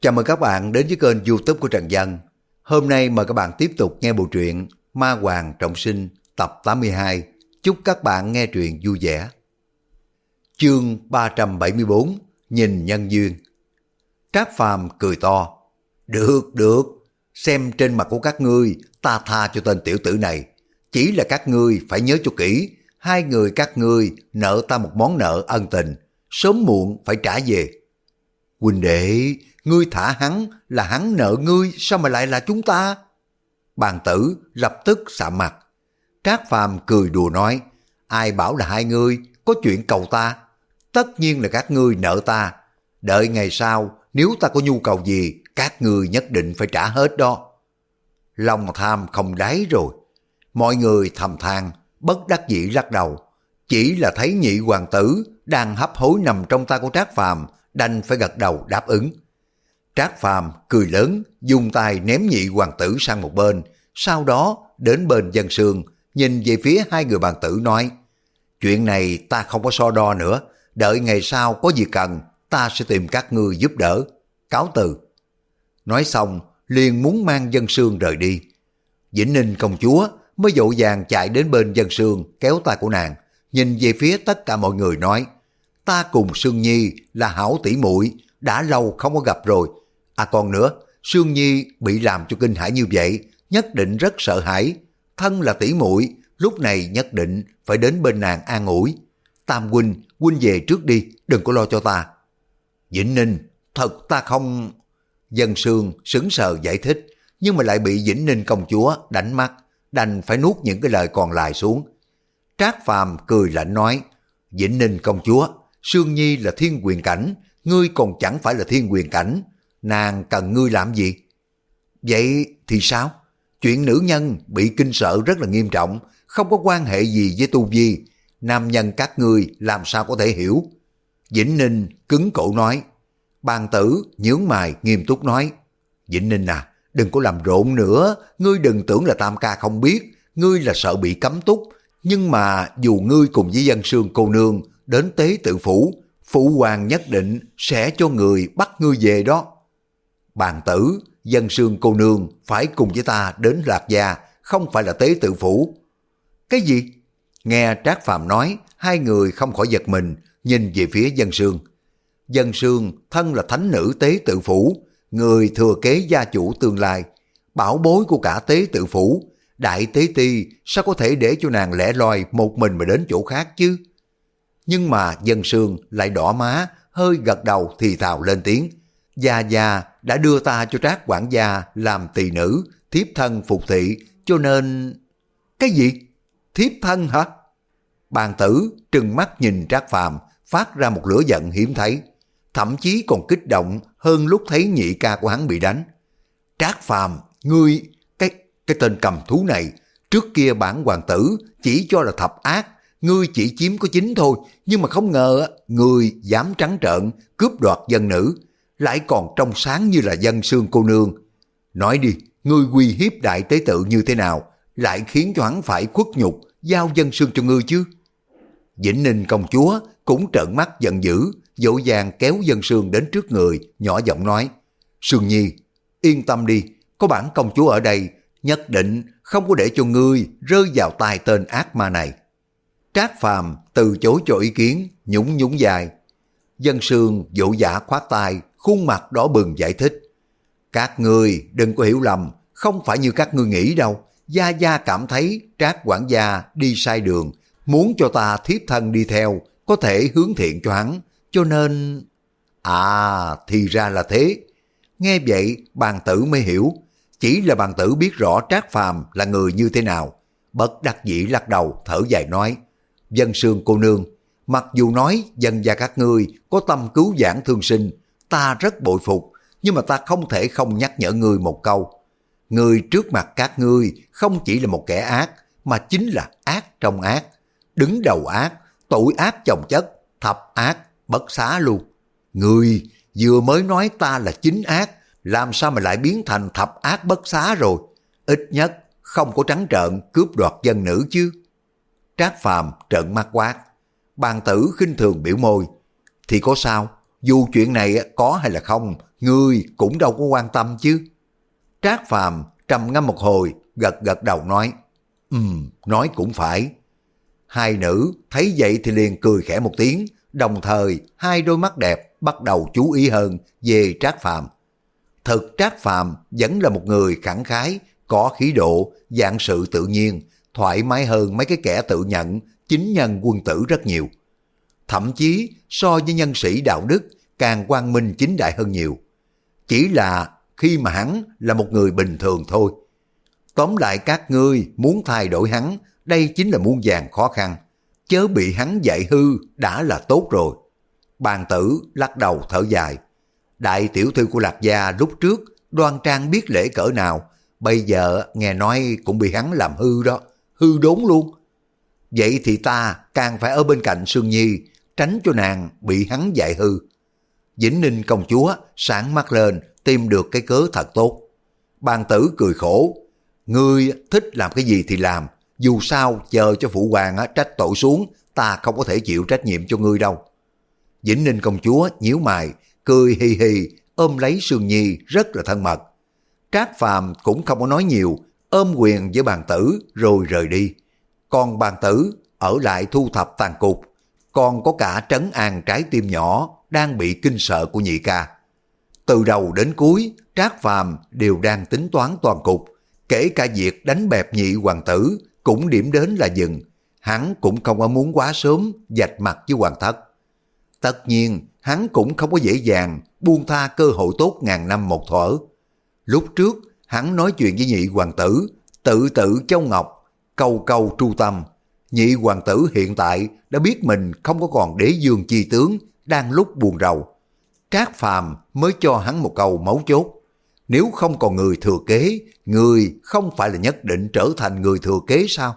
Chào mừng các bạn đến với kênh youtube của Trần Dân. Hôm nay mời các bạn tiếp tục nghe bộ truyện Ma Hoàng Trọng Sinh tập 82. Chúc các bạn nghe truyện vui vẻ. Chương 374 Nhìn Nhân Duyên Trác Phàm cười to. Được, được. Xem trên mặt của các ngươi, ta tha cho tên tiểu tử này. Chỉ là các ngươi phải nhớ cho kỹ. Hai người các ngươi nợ ta một món nợ ân tình. Sớm muộn phải trả về. Huynh đệ, ngươi thả hắn là hắn nợ ngươi, sao mà lại là chúng ta? Bàn tử lập tức sạm mặt. Trác Phàm cười đùa nói, ai bảo là hai ngươi có chuyện cầu ta? Tất nhiên là các ngươi nợ ta. Đợi ngày sau, nếu ta có nhu cầu gì, các ngươi nhất định phải trả hết đó. Lòng tham không đáy rồi. Mọi người thầm than, bất đắc dĩ lắc đầu. Chỉ là thấy nhị hoàng tử đang hấp hối nằm trong tay của Trác Phàm đành phải gật đầu đáp ứng. Trác Phàm cười lớn, dùng tay ném nhị hoàng tử sang một bên, sau đó đến bên dân sương, nhìn về phía hai người bàn tử nói, chuyện này ta không có so đo nữa, đợi ngày sau có gì cần, ta sẽ tìm các ngươi giúp đỡ. Cáo từ. Nói xong, liền muốn mang dân sương rời đi. Vĩnh Ninh công chúa mới dội vàng chạy đến bên dân sương kéo tay của nàng, nhìn về phía tất cả mọi người nói, ta cùng Sương Nhi là hảo tỷ muội đã lâu không có gặp rồi. À còn nữa, Sương Nhi bị làm cho kinh hãi như vậy, nhất định rất sợ hãi. Thân là tỷ muội lúc này nhất định phải đến bên nàng an ủi. Tam huynh, huynh về trước đi, đừng có lo cho ta. Vĩnh Ninh, thật ta không... Dân Sương sững sờ giải thích, nhưng mà lại bị Vĩnh Ninh công chúa đánh mắt, đành phải nuốt những cái lời còn lại xuống. Trác Phàm cười lạnh nói, Vĩnh Ninh công chúa, Sương Nhi là thiên quyền cảnh, ngươi còn chẳng phải là thiên quyền cảnh, nàng cần ngươi làm gì? Vậy thì sao? Chuyện nữ nhân bị kinh sợ rất là nghiêm trọng, không có quan hệ gì với tu vi, nam nhân các ngươi làm sao có thể hiểu? Vĩnh Ninh cứng cổ nói, bàn tử nhướng mày nghiêm túc nói, Vĩnh Ninh à, đừng có làm rộn nữa, ngươi đừng tưởng là tam ca không biết, ngươi là sợ bị cấm túc, nhưng mà dù ngươi cùng với dân sương cô nương đến tế tự phủ, phụ hoàng nhất định sẽ cho người bắt ngươi về đó. Bàn tử, dân sương cô nương phải cùng với ta đến Lạc Gia, không phải là tế tự phủ. Cái gì? Nghe Trác Phàm nói, hai người không khỏi giật mình, nhìn về phía dân sương. Dân sương thân là thánh nữ tế tự phủ, người thừa kế gia chủ tương lai, bảo bối của cả tế tự phủ. Đại tế ti sao có thể để cho nàng lẻ loi một mình mà đến chỗ khác chứ? nhưng mà dân sương lại đỏ má, hơi gật đầu thì thào lên tiếng. Gia Gia đã đưa ta cho trác quản gia làm tỳ nữ, thiếp thân phục thị, cho nên... Cái gì? Thiếp thân hả? Bàn tử trừng mắt nhìn trác phàm, phát ra một lửa giận hiếm thấy, thậm chí còn kích động hơn lúc thấy nhị ca của hắn bị đánh. Trác phàm, ngươi, cái cái tên cầm thú này, trước kia bản hoàng tử chỉ cho là thập ác, ngươi chỉ chiếm có chính thôi, nhưng mà không ngờ ngươi dám trắng trợn cướp đoạt dân nữ, lại còn trong sáng như là dân sương cô nương. Nói đi, ngươi quy hiếp đại tế tự như thế nào, lại khiến cho hắn phải khuất nhục, giao dân sương cho ngươi chứ? Vĩnh Ninh công chúa cũng trợn mắt giận dữ, dỗ dàng kéo dân sương đến trước người, nhỏ giọng nói, Sương Nhi, yên tâm đi, có bản công chúa ở đây, nhất định không có để cho ngươi rơi vào tay tên ác ma này. Trác Phàm từ chối cho ý kiến, nhũng nhũng dài. Dân sương dỗ giả khoát tay, khuôn mặt đỏ bừng giải thích. Các người đừng có hiểu lầm, không phải như các ngươi nghĩ đâu. Gia Gia cảm thấy Trác quản gia đi sai đường, muốn cho ta thiếp thân đi theo, có thể hướng thiện cho hắn, cho nên... À, thì ra là thế. Nghe vậy, bàn tử mới hiểu, chỉ là bàn tử biết rõ Trác Phàm là người như thế nào. Bất đắc dĩ lắc đầu, thở dài nói, Dân sương cô nương, mặc dù nói dân gia các ngươi có tâm cứu giảng thương sinh, ta rất bội phục, nhưng mà ta không thể không nhắc nhở ngươi một câu. Người trước mặt các ngươi không chỉ là một kẻ ác, mà chính là ác trong ác. Đứng đầu ác, tội ác chồng chất, thập ác, bất xá luôn. Ngươi vừa mới nói ta là chính ác, làm sao mà lại biến thành thập ác bất xá rồi? Ít nhất không có trắng trợn cướp đoạt dân nữ chứ. Trác Phàm trợn mắt quát. Bàn tử khinh thường biểu môi. Thì có sao? Dù chuyện này có hay là không, ngươi cũng đâu có quan tâm chứ. Trác Phàm trầm ngâm một hồi, gật gật đầu nói, Ừm, nói cũng phải. Hai nữ thấy vậy thì liền cười khẽ một tiếng, đồng thời hai đôi mắt đẹp bắt đầu chú ý hơn về Trác Phàm. Thực Trác Phàm vẫn là một người khẳng khái, có khí độ, dạng sự tự nhiên, thoải mái hơn mấy cái kẻ tự nhận, chính nhân quân tử rất nhiều. Thậm chí so với nhân sĩ đạo đức càng quang minh chính đại hơn nhiều. Chỉ là khi mà hắn là một người bình thường thôi. Tóm lại các ngươi muốn thay đổi hắn, đây chính là muôn vàng khó khăn. Chớ bị hắn dạy hư đã là tốt rồi. Bàn tử lắc đầu thở dài. Đại tiểu thư của Lạc Gia lúc trước đoan trang biết lễ cỡ nào, bây giờ nghe nói cũng bị hắn làm hư đó, hư đốn luôn. Vậy thì ta càng phải ở bên cạnh Sương Nhi, tránh cho nàng bị hắn dạy hư. Vĩnh Ninh công chúa sáng mắt lên tìm được cái cớ thật tốt. Bàn tử cười khổ, ngươi thích làm cái gì thì làm, dù sao chờ cho phụ hoàng trách tội xuống, ta không có thể chịu trách nhiệm cho ngươi đâu. Vĩnh Ninh công chúa nhíu mày, cười hì hì, ôm lấy Sương Nhi rất là thân mật. Trác Phàm cũng không có nói nhiều, ôm quyền với bàn tử rồi rời đi. Còn bàn tử ở lại thu thập tàn cục, còn có cả trấn an trái tim nhỏ đang bị kinh sợ của nhị ca. Từ đầu đến cuối, Trác Phàm đều đang tính toán toàn cục, kể cả việc đánh bẹp nhị hoàng tử cũng điểm đến là dừng. Hắn cũng không có muốn quá sớm dạch mặt với hoàng thất. Tất nhiên, hắn cũng không có dễ dàng buông tha cơ hội tốt ngàn năm một thuở. Lúc trước, hắn nói chuyện với nhị hoàng tử, tự tự Châu Ngọc, câu câu tru tâm. Nhị hoàng tử hiện tại đã biết mình không có còn đế dương chi tướng, đang lúc buồn rầu. Trác Phàm mới cho hắn một câu mấu chốt. Nếu không còn người thừa kế, người không phải là nhất định trở thành người thừa kế sao?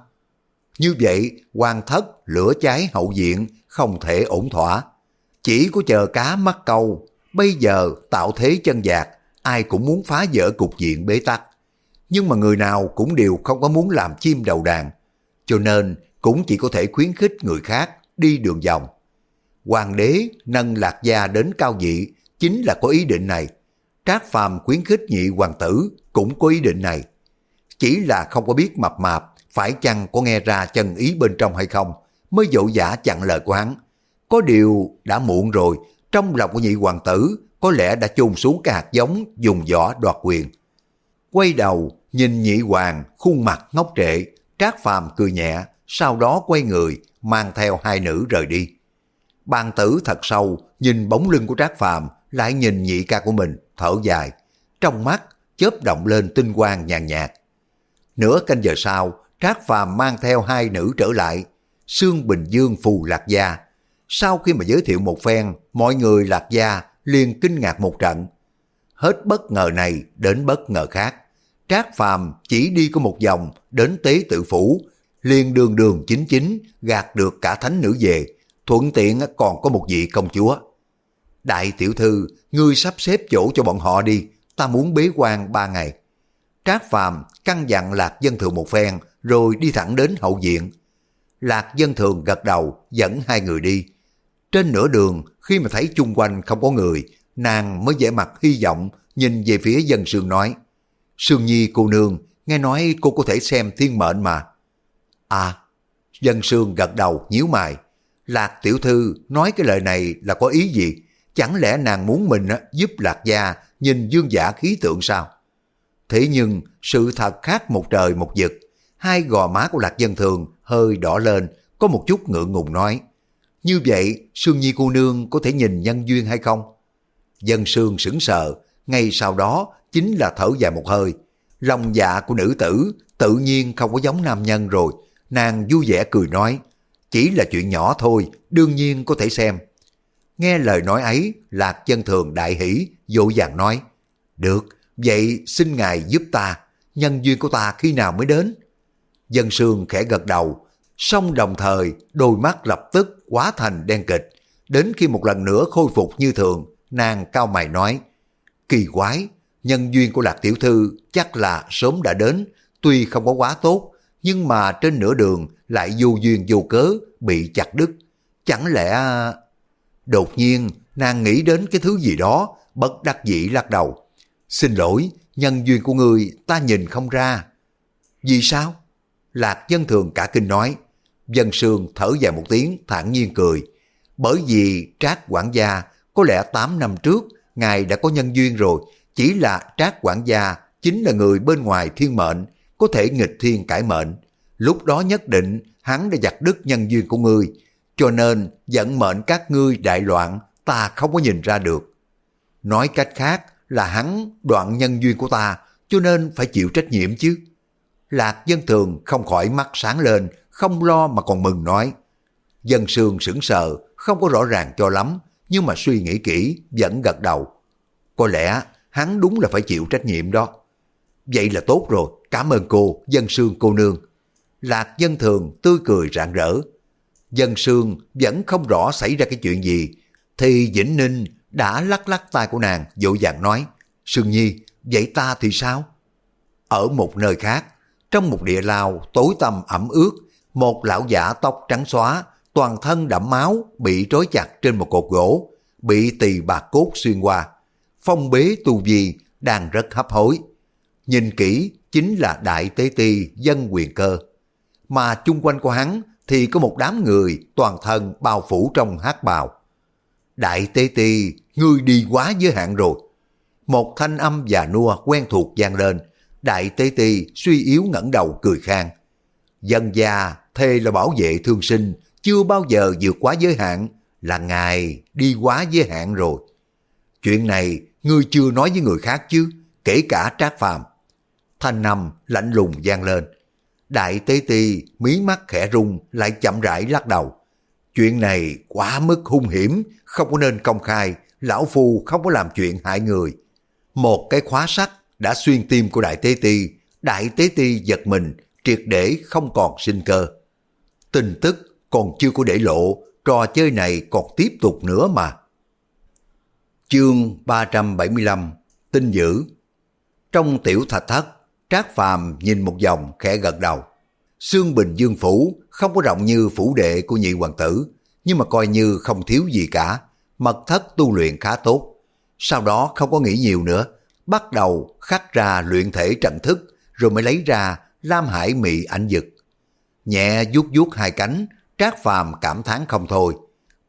Như vậy, quan thất, lửa cháy hậu diện, không thể ổn thỏa. Chỉ có chờ cá mắc câu, bây giờ tạo thế chân dạc, ai cũng muốn phá vỡ cục diện bế tắc. Nhưng mà người nào cũng đều không có muốn làm chim đầu đàn, cho nên cũng chỉ có thể khuyến khích người khác đi đường vòng. Hoàng đế nâng lạc gia đến cao vị chính là có ý định này. Trác Phàm khuyến khích nhị hoàng tử cũng có ý định này. Chỉ là không có biết mập mạp phải chăng có nghe ra chân ý bên trong hay không mới dỗ dã chặn lời của hắn. Có điều đã muộn rồi, trong lòng của nhị hoàng tử có lẽ đã chôn xuống cái hạt giống dùng võ đoạt quyền. Quay đầu, nhìn nhị hoàng, khuôn mặt ngốc trệ, trác phàm cười nhẹ, sau đó quay người, mang theo hai nữ rời đi. Bàn tử thật sâu, nhìn bóng lưng của trác phàm, lại nhìn nhị ca của mình, thở dài. Trong mắt, chớp động lên tinh quang nhàn nhạt. Nửa canh giờ sau, trác phàm mang theo hai nữ trở lại, Sương Bình Dương phù lạc gia, sau khi mà giới thiệu một phen, mọi người lạc gia liền kinh ngạc một trận. Hết bất ngờ này đến bất ngờ khác. Trác Phàm chỉ đi có một vòng đến tế tự phủ, liền đường đường chính chính gạt được cả thánh nữ về, thuận tiện còn có một vị công chúa. Đại tiểu thư, ngươi sắp xếp chỗ cho bọn họ đi, ta muốn bế quan ba ngày. Trác Phàm căn dặn Lạc Dân Thường một phen, rồi đi thẳng đến hậu viện. Lạc Dân Thường gật đầu, dẫn hai người đi, trên nửa đường, khi mà thấy chung quanh không có người, nàng mới vẻ mặt hy vọng, nhìn về phía dân sương nói. Sương Nhi cô nương, nghe nói cô có thể xem thiên mệnh mà. À, dân sương gật đầu nhíu mày. Lạc tiểu thư nói cái lời này là có ý gì? Chẳng lẽ nàng muốn mình giúp lạc gia nhìn dương giả khí tượng sao? Thế nhưng sự thật khác một trời một vực. Hai gò má của lạc dân thường hơi đỏ lên, có một chút ngượng ngùng nói. Như vậy, Sương Nhi cô nương có thể nhìn nhân duyên hay không? Dân Sương sững sờ, ngay sau đó chính là thở dài một hơi. Lòng dạ của nữ tử tự nhiên không có giống nam nhân rồi. Nàng vui vẻ cười nói, chỉ là chuyện nhỏ thôi, đương nhiên có thể xem. Nghe lời nói ấy, Lạc chân thường đại hỷ, dỗ dàng nói, được, vậy xin ngài giúp ta, nhân duyên của ta khi nào mới đến? Dân Sương khẽ gật đầu, song đồng thời đôi mắt lập tức quá thành đen kịch. Đến khi một lần nữa khôi phục như thường, nàng cao mày nói, kỳ quái, nhân duyên của Lạc Tiểu Thư chắc là sớm đã đến, tuy không có quá tốt, nhưng mà trên nửa đường lại vô duyên vô cớ bị chặt đứt. Chẳng lẽ... À, đột nhiên, nàng nghĩ đến cái thứ gì đó, bất đắc dĩ lắc đầu. Xin lỗi, nhân duyên của người ta nhìn không ra. Vì sao? Lạc dân thường cả kinh nói. Dân sương thở dài một tiếng thản nhiên cười. Bởi vì Trác quản gia có lẽ 8 năm trước ngài đã có nhân duyên rồi. Chỉ là Trác quản gia chính là người bên ngoài thiên mệnh, có thể nghịch thiên cải mệnh. Lúc đó nhất định hắn đã giặt đứt nhân duyên của ngươi, cho nên dẫn mệnh các ngươi đại loạn ta không có nhìn ra được. Nói cách khác là hắn đoạn nhân duyên của ta, cho nên phải chịu trách nhiệm chứ. Lạc dân thường không khỏi mắt sáng lên, không lo mà còn mừng nói. Dân sương sững sờ, không có rõ ràng cho lắm, nhưng mà suy nghĩ kỹ, vẫn gật đầu. Có lẽ hắn đúng là phải chịu trách nhiệm đó. Vậy là tốt rồi, cảm ơn cô, dân sương cô nương. Lạc dân thường tươi cười rạng rỡ. Dân sương vẫn không rõ xảy ra cái chuyện gì, thì Vĩnh Ninh đã lắc lắc tay của nàng dội vàng nói, Sương Nhi, vậy ta thì sao? Ở một nơi khác, trong một địa lao tối tăm ẩm ướt, một lão giả tóc trắng xóa, toàn thân đẫm máu, bị trói chặt trên một cột gỗ, bị tỳ bạc cốt xuyên qua. Phong bế tu vi đang rất hấp hối. Nhìn kỹ chính là đại tế ti dân quyền cơ. Mà chung quanh của hắn thì có một đám người toàn thân bao phủ trong hát bào. Đại tế ti, ngươi đi quá giới hạn rồi. Một thanh âm già nua quen thuộc vang lên. Đại tế ti suy yếu ngẩng đầu cười khang. Dân gia thề là bảo vệ thương sinh, chưa bao giờ vượt quá giới hạn, là ngài đi quá giới hạn rồi. Chuyện này ngươi chưa nói với người khác chứ, kể cả trác phàm. Thanh nằm lạnh lùng gian lên. Đại tế ti mí mắt khẽ rung lại chậm rãi lắc đầu. Chuyện này quá mức hung hiểm, không có nên công khai, lão phu không có làm chuyện hại người. Một cái khóa sắt đã xuyên tim của đại tế ti, đại tế ti giật mình, triệt để không còn sinh cơ. Tin tức còn chưa có để lộ, trò chơi này còn tiếp tục nữa mà. Chương 375 Tinh dữ Trong tiểu thạch thất, Trác Phàm nhìn một vòng khẽ gật đầu. Sương Bình Dương Phủ không có rộng như phủ đệ của nhị hoàng tử, nhưng mà coi như không thiếu gì cả. Mật thất tu luyện khá tốt. Sau đó không có nghĩ nhiều nữa, bắt đầu khắc ra luyện thể trận thức, rồi mới lấy ra Lam Hải Mị ảnh dực. Nhẹ vuốt vuốt hai cánh, Trác Phàm cảm thán không thôi.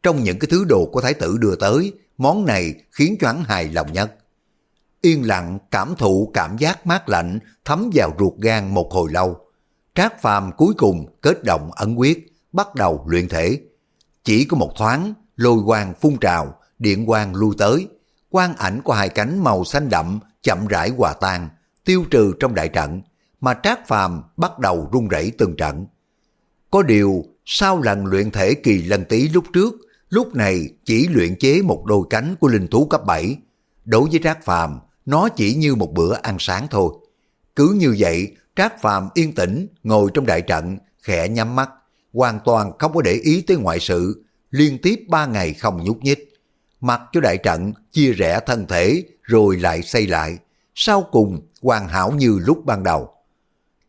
Trong những cái thứ đồ của thái tử đưa tới, món này khiến cho hắn hài lòng nhất. Yên lặng cảm thụ cảm giác mát lạnh thấm vào ruột gan một hồi lâu. Trác Phàm cuối cùng kết động ấn quyết, bắt đầu luyện thể. Chỉ có một thoáng, lôi quang phun trào, điện quang lui tới. Quang ảnh của hai cánh màu xanh đậm chậm rãi hòa tan, tiêu trừ trong đại trận, mà Trác Phàm bắt đầu rung rẩy từng trận. Có điều, sau lần luyện thể kỳ lần tí lúc trước, lúc này chỉ luyện chế một đôi cánh của linh thú cấp 7. Đối với Trác Phàm, nó chỉ như một bữa ăn sáng thôi. Cứ như vậy, Trác Phàm yên tĩnh ngồi trong đại trận, khẽ nhắm mắt, hoàn toàn không có để ý tới ngoại sự, liên tiếp ba ngày không nhúc nhích. Mặc cho đại trận chia rẽ thân thể rồi lại xây lại, sau cùng hoàn hảo như lúc ban đầu.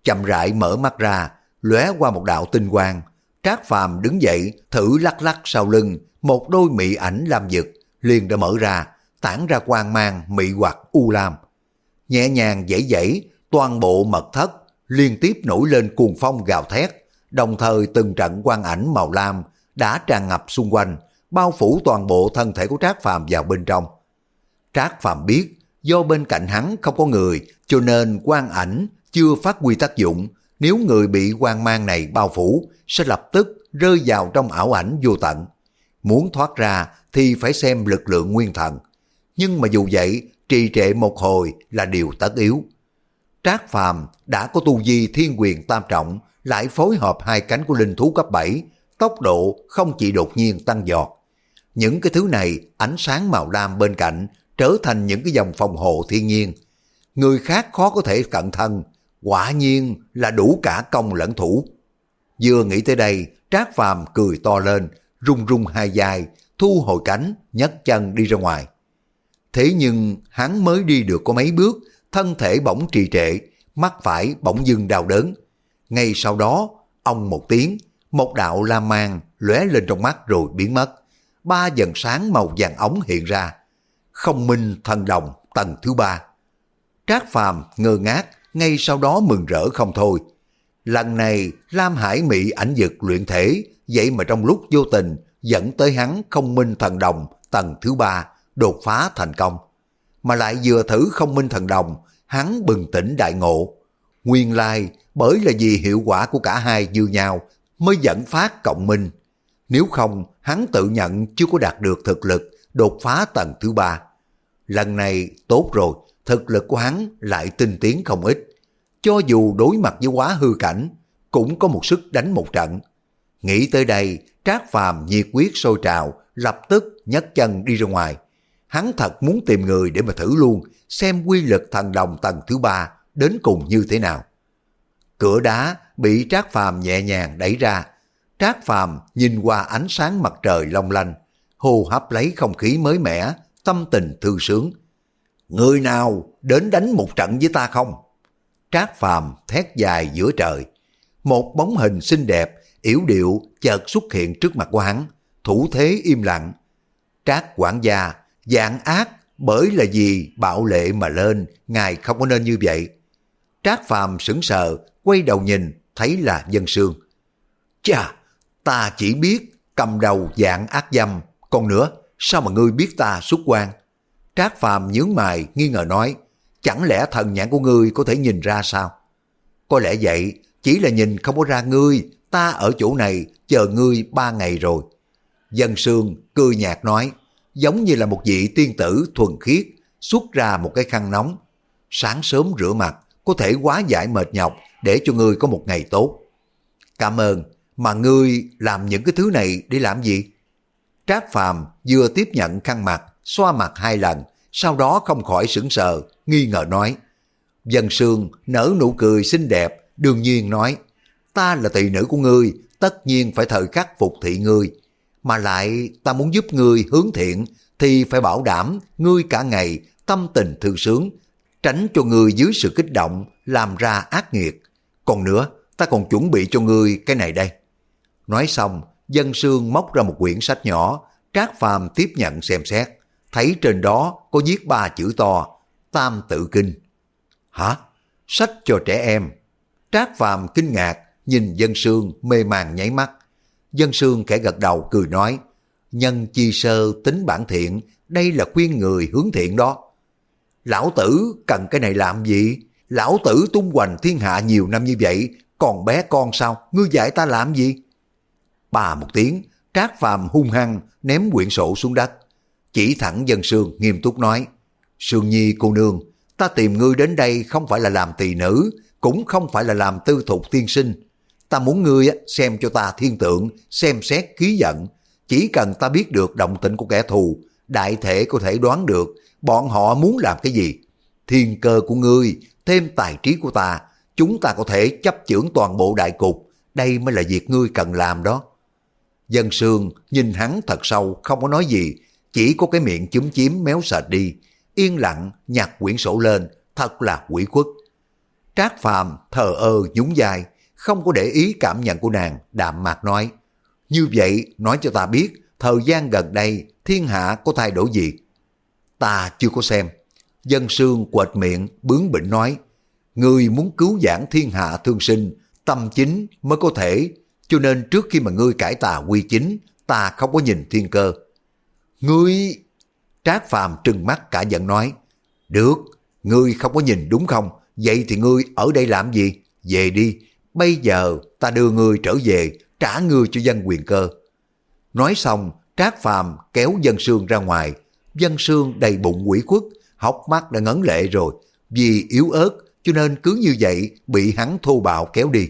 Chậm rãi mở mắt ra, lóe qua một đạo tinh quang, Trác Phàm đứng dậy thử lắc lắc sau lưng, một đôi mị ảnh làm giật liền đã mở ra, tản ra quang mang mị hoặc u lam. Nhẹ nhàng dãy dãy, toàn bộ mật thất liên tiếp nổi lên cuồng phong gào thét, đồng thời từng trận quang ảnh màu lam đã tràn ngập xung quanh, bao phủ toàn bộ thân thể của Trác Phàm vào bên trong. Trác Phàm biết, do bên cạnh hắn không có người, cho nên quang ảnh chưa phát huy tác dụng, nếu người bị quang mang này bao phủ sẽ lập tức rơi vào trong ảo ảnh vô tận. Muốn thoát ra thì phải xem lực lượng nguyên thần. Nhưng mà dù vậy, trì trệ một hồi là điều tất yếu. Trác Phàm đã có tu di thiên quyền tam trọng, lại phối hợp hai cánh của linh thú cấp 7, tốc độ không chỉ đột nhiên tăng giọt. Những cái thứ này, ánh sáng màu lam bên cạnh, trở thành những cái dòng phòng hộ thiên nhiên. Người khác khó có thể cận thân, quả nhiên là đủ cả công lẫn thủ. Vừa nghĩ tới đây, Trác Phàm cười to lên, rung rung hai dài, thu hồi cánh, nhấc chân đi ra ngoài. Thế nhưng hắn mới đi được có mấy bước, thân thể bỗng trì trệ, mắt phải bỗng dưng đau đớn. Ngay sau đó, ông một tiếng, một đạo la mang lóe lên trong mắt rồi biến mất. ba dần sáng màu vàng ống hiện ra. Không minh thần đồng tầng thứ ba. Trác Phàm ngơ ngác, ngay sau đó mừng rỡ không thôi. Lần này Lam Hải Mỹ ảnh dực luyện thể, vậy mà trong lúc vô tình dẫn tới hắn không minh thần đồng tầng thứ ba đột phá thành công. Mà lại vừa thử không minh thần đồng, hắn bừng tỉnh đại ngộ. Nguyên lai bởi là vì hiệu quả của cả hai như nhau mới dẫn phát cộng minh. Nếu không, hắn tự nhận chưa có đạt được thực lực đột phá tầng thứ ba. Lần này tốt rồi, thực lực của hắn lại tinh tiến không ít. Cho dù đối mặt với quá hư cảnh, cũng có một sức đánh một trận. Nghĩ tới đây, Trác Phàm nhiệt quyết sôi trào, lập tức nhấc chân đi ra ngoài. Hắn thật muốn tìm người để mà thử luôn, xem quy lực thần đồng tầng thứ ba đến cùng như thế nào. Cửa đá bị Trác Phàm nhẹ nhàng đẩy ra. Trác Phàm nhìn qua ánh sáng mặt trời long lanh, hô hấp lấy không khí mới mẻ, tâm tình thư sướng. Người nào đến đánh một trận với ta không? Trác Phàm thét dài giữa trời. Một bóng hình xinh đẹp, yểu điệu chợt xuất hiện trước mặt của hắn, thủ thế im lặng. Trác quản gia, dạng ác, bởi là gì bạo lệ mà lên, ngài không có nên như vậy. Trác Phàm sững sờ, quay đầu nhìn, thấy là dân sương. Chà, ta chỉ biết cầm đầu dạng ác dâm, còn nữa, sao mà ngươi biết ta xuất quan? Trác Phàm nhướng mày, nghi ngờ nói, chẳng lẽ thần nhãn của ngươi có thể nhìn ra sao? Có lẽ vậy, chỉ là nhìn không có ra ngươi, ta ở chỗ này chờ ngươi ba ngày rồi. Dân sương cười nhạt nói, giống như là một vị tiên tử thuần khiết xuất ra một cái khăn nóng. Sáng sớm rửa mặt, có thể quá giải mệt nhọc để cho ngươi có một ngày tốt. Cảm ơn, mà ngươi làm những cái thứ này để làm gì? Trác Phàm vừa tiếp nhận khăn mặt, xoa mặt hai lần, sau đó không khỏi sững sờ, nghi ngờ nói. Dân sương nở nụ cười xinh đẹp, đương nhiên nói, ta là tỳ nữ của ngươi, tất nhiên phải thời khắc phục thị ngươi. Mà lại ta muốn giúp ngươi hướng thiện, thì phải bảo đảm ngươi cả ngày tâm tình thư sướng, tránh cho ngươi dưới sự kích động làm ra ác nghiệt. Còn nữa, ta còn chuẩn bị cho ngươi cái này đây. Nói xong, dân sương móc ra một quyển sách nhỏ, Trác Phàm tiếp nhận xem xét, thấy trên đó có viết ba chữ to, Tam Tự Kinh. Hả? Sách cho trẻ em. Trác Phàm kinh ngạc, nhìn dân sương mê màng nháy mắt. Dân sương khẽ gật đầu cười nói, nhân chi sơ tính bản thiện, đây là khuyên người hướng thiện đó. Lão tử cần cái này làm gì? Lão tử tung hoành thiên hạ nhiều năm như vậy, còn bé con sao? Ngươi dạy ta làm gì? Bà một tiếng, Trác Phàm hung hăng ném quyển sổ xuống đất. Chỉ thẳng dân sương nghiêm túc nói, Sương Nhi cô nương, ta tìm ngươi đến đây không phải là làm tỳ nữ, cũng không phải là làm tư thục tiên sinh. Ta muốn ngươi xem cho ta thiên tượng, xem xét khí giận. Chỉ cần ta biết được động tĩnh của kẻ thù, đại thể có thể đoán được bọn họ muốn làm cái gì. Thiên cơ của ngươi, thêm tài trí của ta, chúng ta có thể chấp chưởng toàn bộ đại cục. Đây mới là việc ngươi cần làm đó. Dân sương nhìn hắn thật sâu không có nói gì, chỉ có cái miệng chúm chím méo sệt đi, yên lặng nhặt quyển sổ lên, thật là quỷ khuất. Trác Phàm thờ ơ nhún dài, không có để ý cảm nhận của nàng, đạm mạc nói. Như vậy nói cho ta biết, thời gian gần đây thiên hạ có thay đổi gì? Ta chưa có xem. Dân sương quệt miệng, bướng bỉnh nói. người muốn cứu giảng thiên hạ thương sinh, tâm chính mới có thể, cho nên trước khi mà ngươi cải tà quy chính, ta không có nhìn thiên cơ. Ngươi... Trác Phàm trừng mắt cả giận nói, Được, ngươi không có nhìn đúng không? Vậy thì ngươi ở đây làm gì? Về đi, bây giờ ta đưa ngươi trở về, trả ngươi cho dân quyền cơ. Nói xong, Trác Phàm kéo dân sương ra ngoài. Dân sương đầy bụng quỷ khuất, hốc mắt đã ngấn lệ rồi. Vì yếu ớt, cho nên cứ như vậy bị hắn thô bạo kéo đi.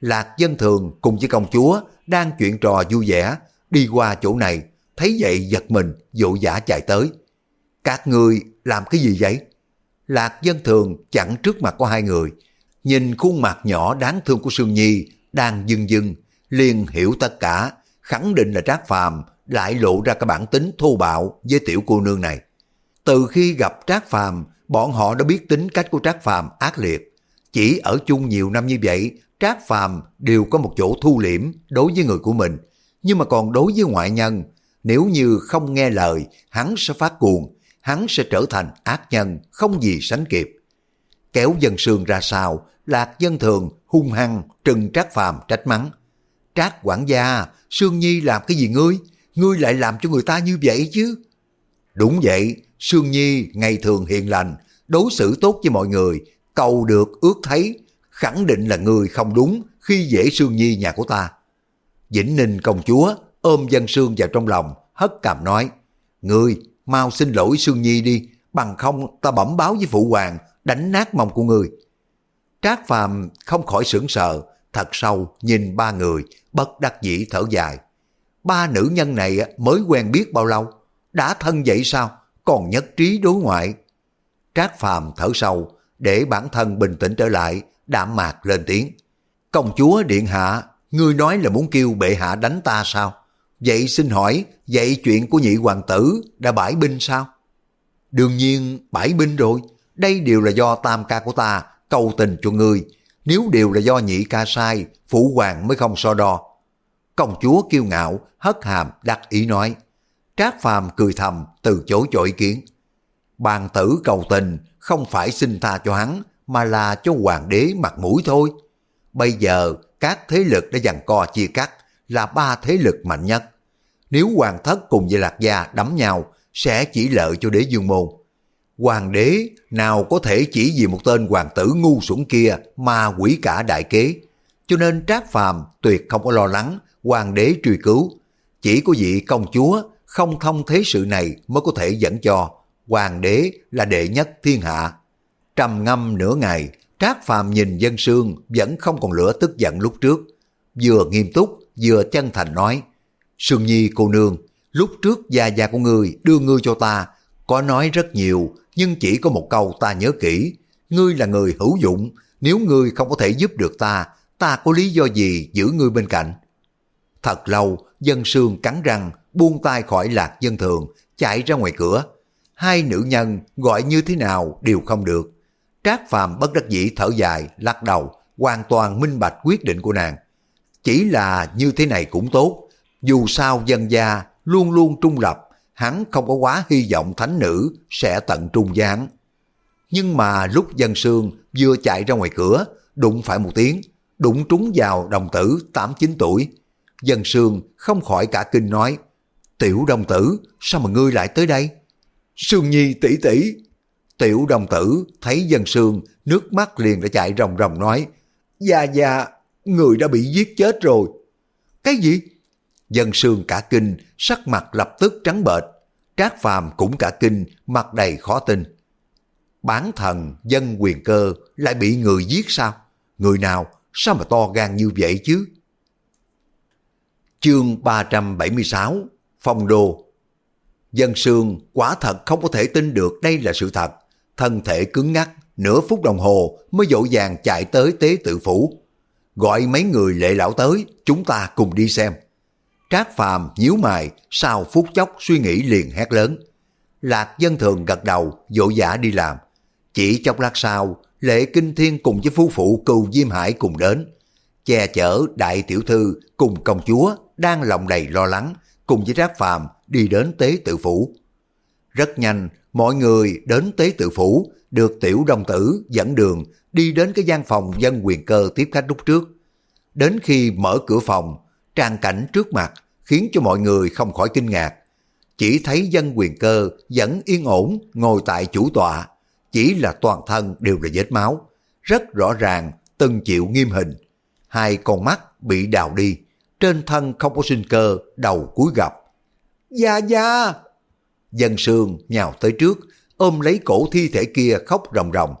Lạc dân thường cùng với công chúa đang chuyện trò vui vẻ, đi qua chỗ này, thấy vậy giật mình, vội vã chạy tới. Các người làm cái gì vậy? Lạc dân thường chặn trước mặt của hai người, nhìn khuôn mặt nhỏ đáng thương của Sương Nhi đang dưng dưng, liền hiểu tất cả, khẳng định là Trác Phàm lại lộ ra cái bản tính thô bạo với tiểu cô nương này. Từ khi gặp Trác Phàm, bọn họ đã biết tính cách của Trác Phàm ác liệt. Chỉ ở chung nhiều năm như vậy, Trác Phàm đều có một chỗ thu liễm đối với người của mình, nhưng mà còn đối với ngoại nhân, Nếu như không nghe lời, hắn sẽ phát cuồng, hắn sẽ trở thành ác nhân, không gì sánh kịp. Kéo dân sương ra sao, lạc dân thường hung hăng trừng trác phàm trách mắng. Trác quản gia, Sương Nhi làm cái gì ngươi? Ngươi lại làm cho người ta như vậy chứ? Đúng vậy, Sương Nhi ngày thường hiền lành, đối xử tốt với mọi người, cầu được ước thấy, khẳng định là người không đúng khi dễ Sương Nhi nhà của ta. Vĩnh Ninh công chúa ôm dân Sương vào trong lòng, hất cằm nói, Ngươi, mau xin lỗi Sương Nhi đi, bằng không ta bẩm báo với phụ hoàng, đánh nát mông của ngươi. Trác Phàm không khỏi sững sờ, thật sâu nhìn ba người, bất đắc dĩ thở dài. Ba nữ nhân này mới quen biết bao lâu, đã thân vậy sao, còn nhất trí đối ngoại. Trác Phàm thở sâu, để bản thân bình tĩnh trở lại, đạm mạc lên tiếng. Công chúa Điện Hạ, ngươi nói là muốn kêu bệ hạ đánh ta sao? Vậy xin hỏi, vậy chuyện của nhị hoàng tử đã bãi binh sao? Đương nhiên bãi binh rồi, đây đều là do tam ca của ta cầu tình cho ngươi. Nếu đều là do nhị ca sai, phụ hoàng mới không so đo. Công chúa kiêu ngạo, hất hàm, đắc ý nói. Trác phàm cười thầm, từ chối cho ý kiến. Bàn tử cầu tình, không phải xin tha cho hắn, mà là cho hoàng đế mặt mũi thôi. Bây giờ, các thế lực đã dằn co chia cắt, là ba thế lực mạnh nhất. Nếu hoàng thất cùng với lạc gia đấm nhau, sẽ chỉ lợi cho đế dương môn. Hoàng đế nào có thể chỉ vì một tên hoàng tử ngu xuẩn kia mà quỷ cả đại kế. Cho nên Trác Phàm tuyệt không có lo lắng hoàng đế truy cứu. Chỉ có vị công chúa không thông thế sự này mới có thể dẫn cho hoàng đế là đệ nhất thiên hạ. Trầm ngâm nửa ngày, Trác Phàm nhìn dân sương vẫn không còn lửa tức giận lúc trước. Vừa nghiêm túc, vừa chân thành nói, Sương Nhi cô nương, lúc trước gia gia của người đưa ngươi cho ta, có nói rất nhiều, nhưng chỉ có một câu ta nhớ kỹ. Ngươi là người hữu dụng, nếu ngươi không có thể giúp được ta, ta có lý do gì giữ ngươi bên cạnh? Thật lâu, dân sương cắn răng, buông tay khỏi lạc dân thường, chạy ra ngoài cửa. Hai nữ nhân gọi như thế nào đều không được. Trác Phàm bất đắc dĩ thở dài, lắc đầu, hoàn toàn minh bạch quyết định của nàng. Chỉ là như thế này cũng tốt, dù sao dân gia luôn luôn trung lập, hắn không có quá hy vọng thánh nữ sẽ tận trung gián. Nhưng mà lúc dân sương vừa chạy ra ngoài cửa, đụng phải một tiếng, đụng trúng vào đồng tử 8-9 tuổi. Dân sương không khỏi cả kinh nói, Tiểu đồng tử, sao mà ngươi lại tới đây? Sương Nhi tỷ tỷ. Tiểu đồng tử thấy dân sương, nước mắt liền đã chạy ròng ròng nói, Gia gia, người đã bị giết chết rồi. Cái gì? Dân sương cả kinh, sắc mặt lập tức trắng bệch. Trác phàm cũng cả kinh, mặt đầy khó tin. Bán thần, dân quyền cơ lại bị người giết sao? Người nào, sao mà to gan như vậy chứ? Chương 376 Phong đô Dân sương quả thật không có thể tin được đây là sự thật. Thân thể cứng ngắc, nửa phút đồng hồ mới dỗ vàng chạy tới tế tự phủ. Gọi mấy người lệ lão tới, chúng ta cùng đi xem. Trác Phàm nhíu mày, sau phút chốc suy nghĩ liền hét lớn. Lạc dân thường gật đầu, dỗ vã đi làm. Chỉ chốc lát sau, Lệ Kinh Thiên cùng với phu phụ cừu Diêm Hải cùng đến. Che chở đại tiểu thư cùng công chúa đang lòng đầy lo lắng, cùng với Trác Phàm đi đến tế tự phủ. Rất nhanh, mọi người đến tế tự phủ, được tiểu đồng tử dẫn đường đi đến cái gian phòng dân quyền cơ tiếp khách lúc trước. Đến khi mở cửa phòng, trang cảnh trước mặt khiến cho mọi người không khỏi kinh ngạc. Chỉ thấy dân quyền cơ vẫn yên ổn ngồi tại chủ tọa, chỉ là toàn thân đều là vết máu, rất rõ ràng từng chịu nghiêm hình. Hai con mắt bị đào đi, trên thân không có sinh cơ, đầu cúi gặp. Gia Gia! Dân sương nhào tới trước, ôm lấy cổ thi thể kia khóc ròng ròng.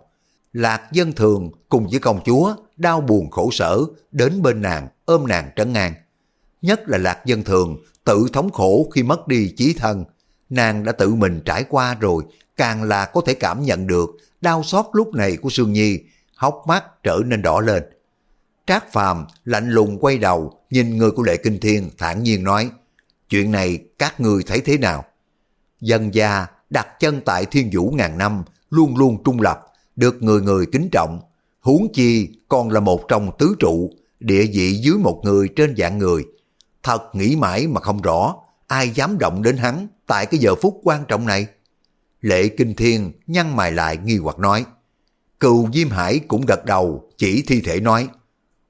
Lạc dân thường cùng với công chúa đau buồn khổ sở đến bên nàng ôm nàng trấn ngang nhất là lạc dân thường, tự thống khổ khi mất đi chí thân. Nàng đã tự mình trải qua rồi, càng là có thể cảm nhận được đau xót lúc này của Sương Nhi, hốc mắt trở nên đỏ lên. Trác Phàm lạnh lùng quay đầu, nhìn người của Lệ Kinh Thiên thản nhiên nói, chuyện này các người thấy thế nào? Dân gia đặt chân tại thiên vũ ngàn năm, luôn luôn trung lập, được người người kính trọng, huống chi còn là một trong tứ trụ, địa vị dưới một người trên dạng người, Thật nghĩ mãi mà không rõ, ai dám động đến hắn tại cái giờ phút quan trọng này? Lệ Kinh Thiên nhăn mày lại nghi hoặc nói. Cừu Diêm Hải cũng gật đầu chỉ thi thể nói.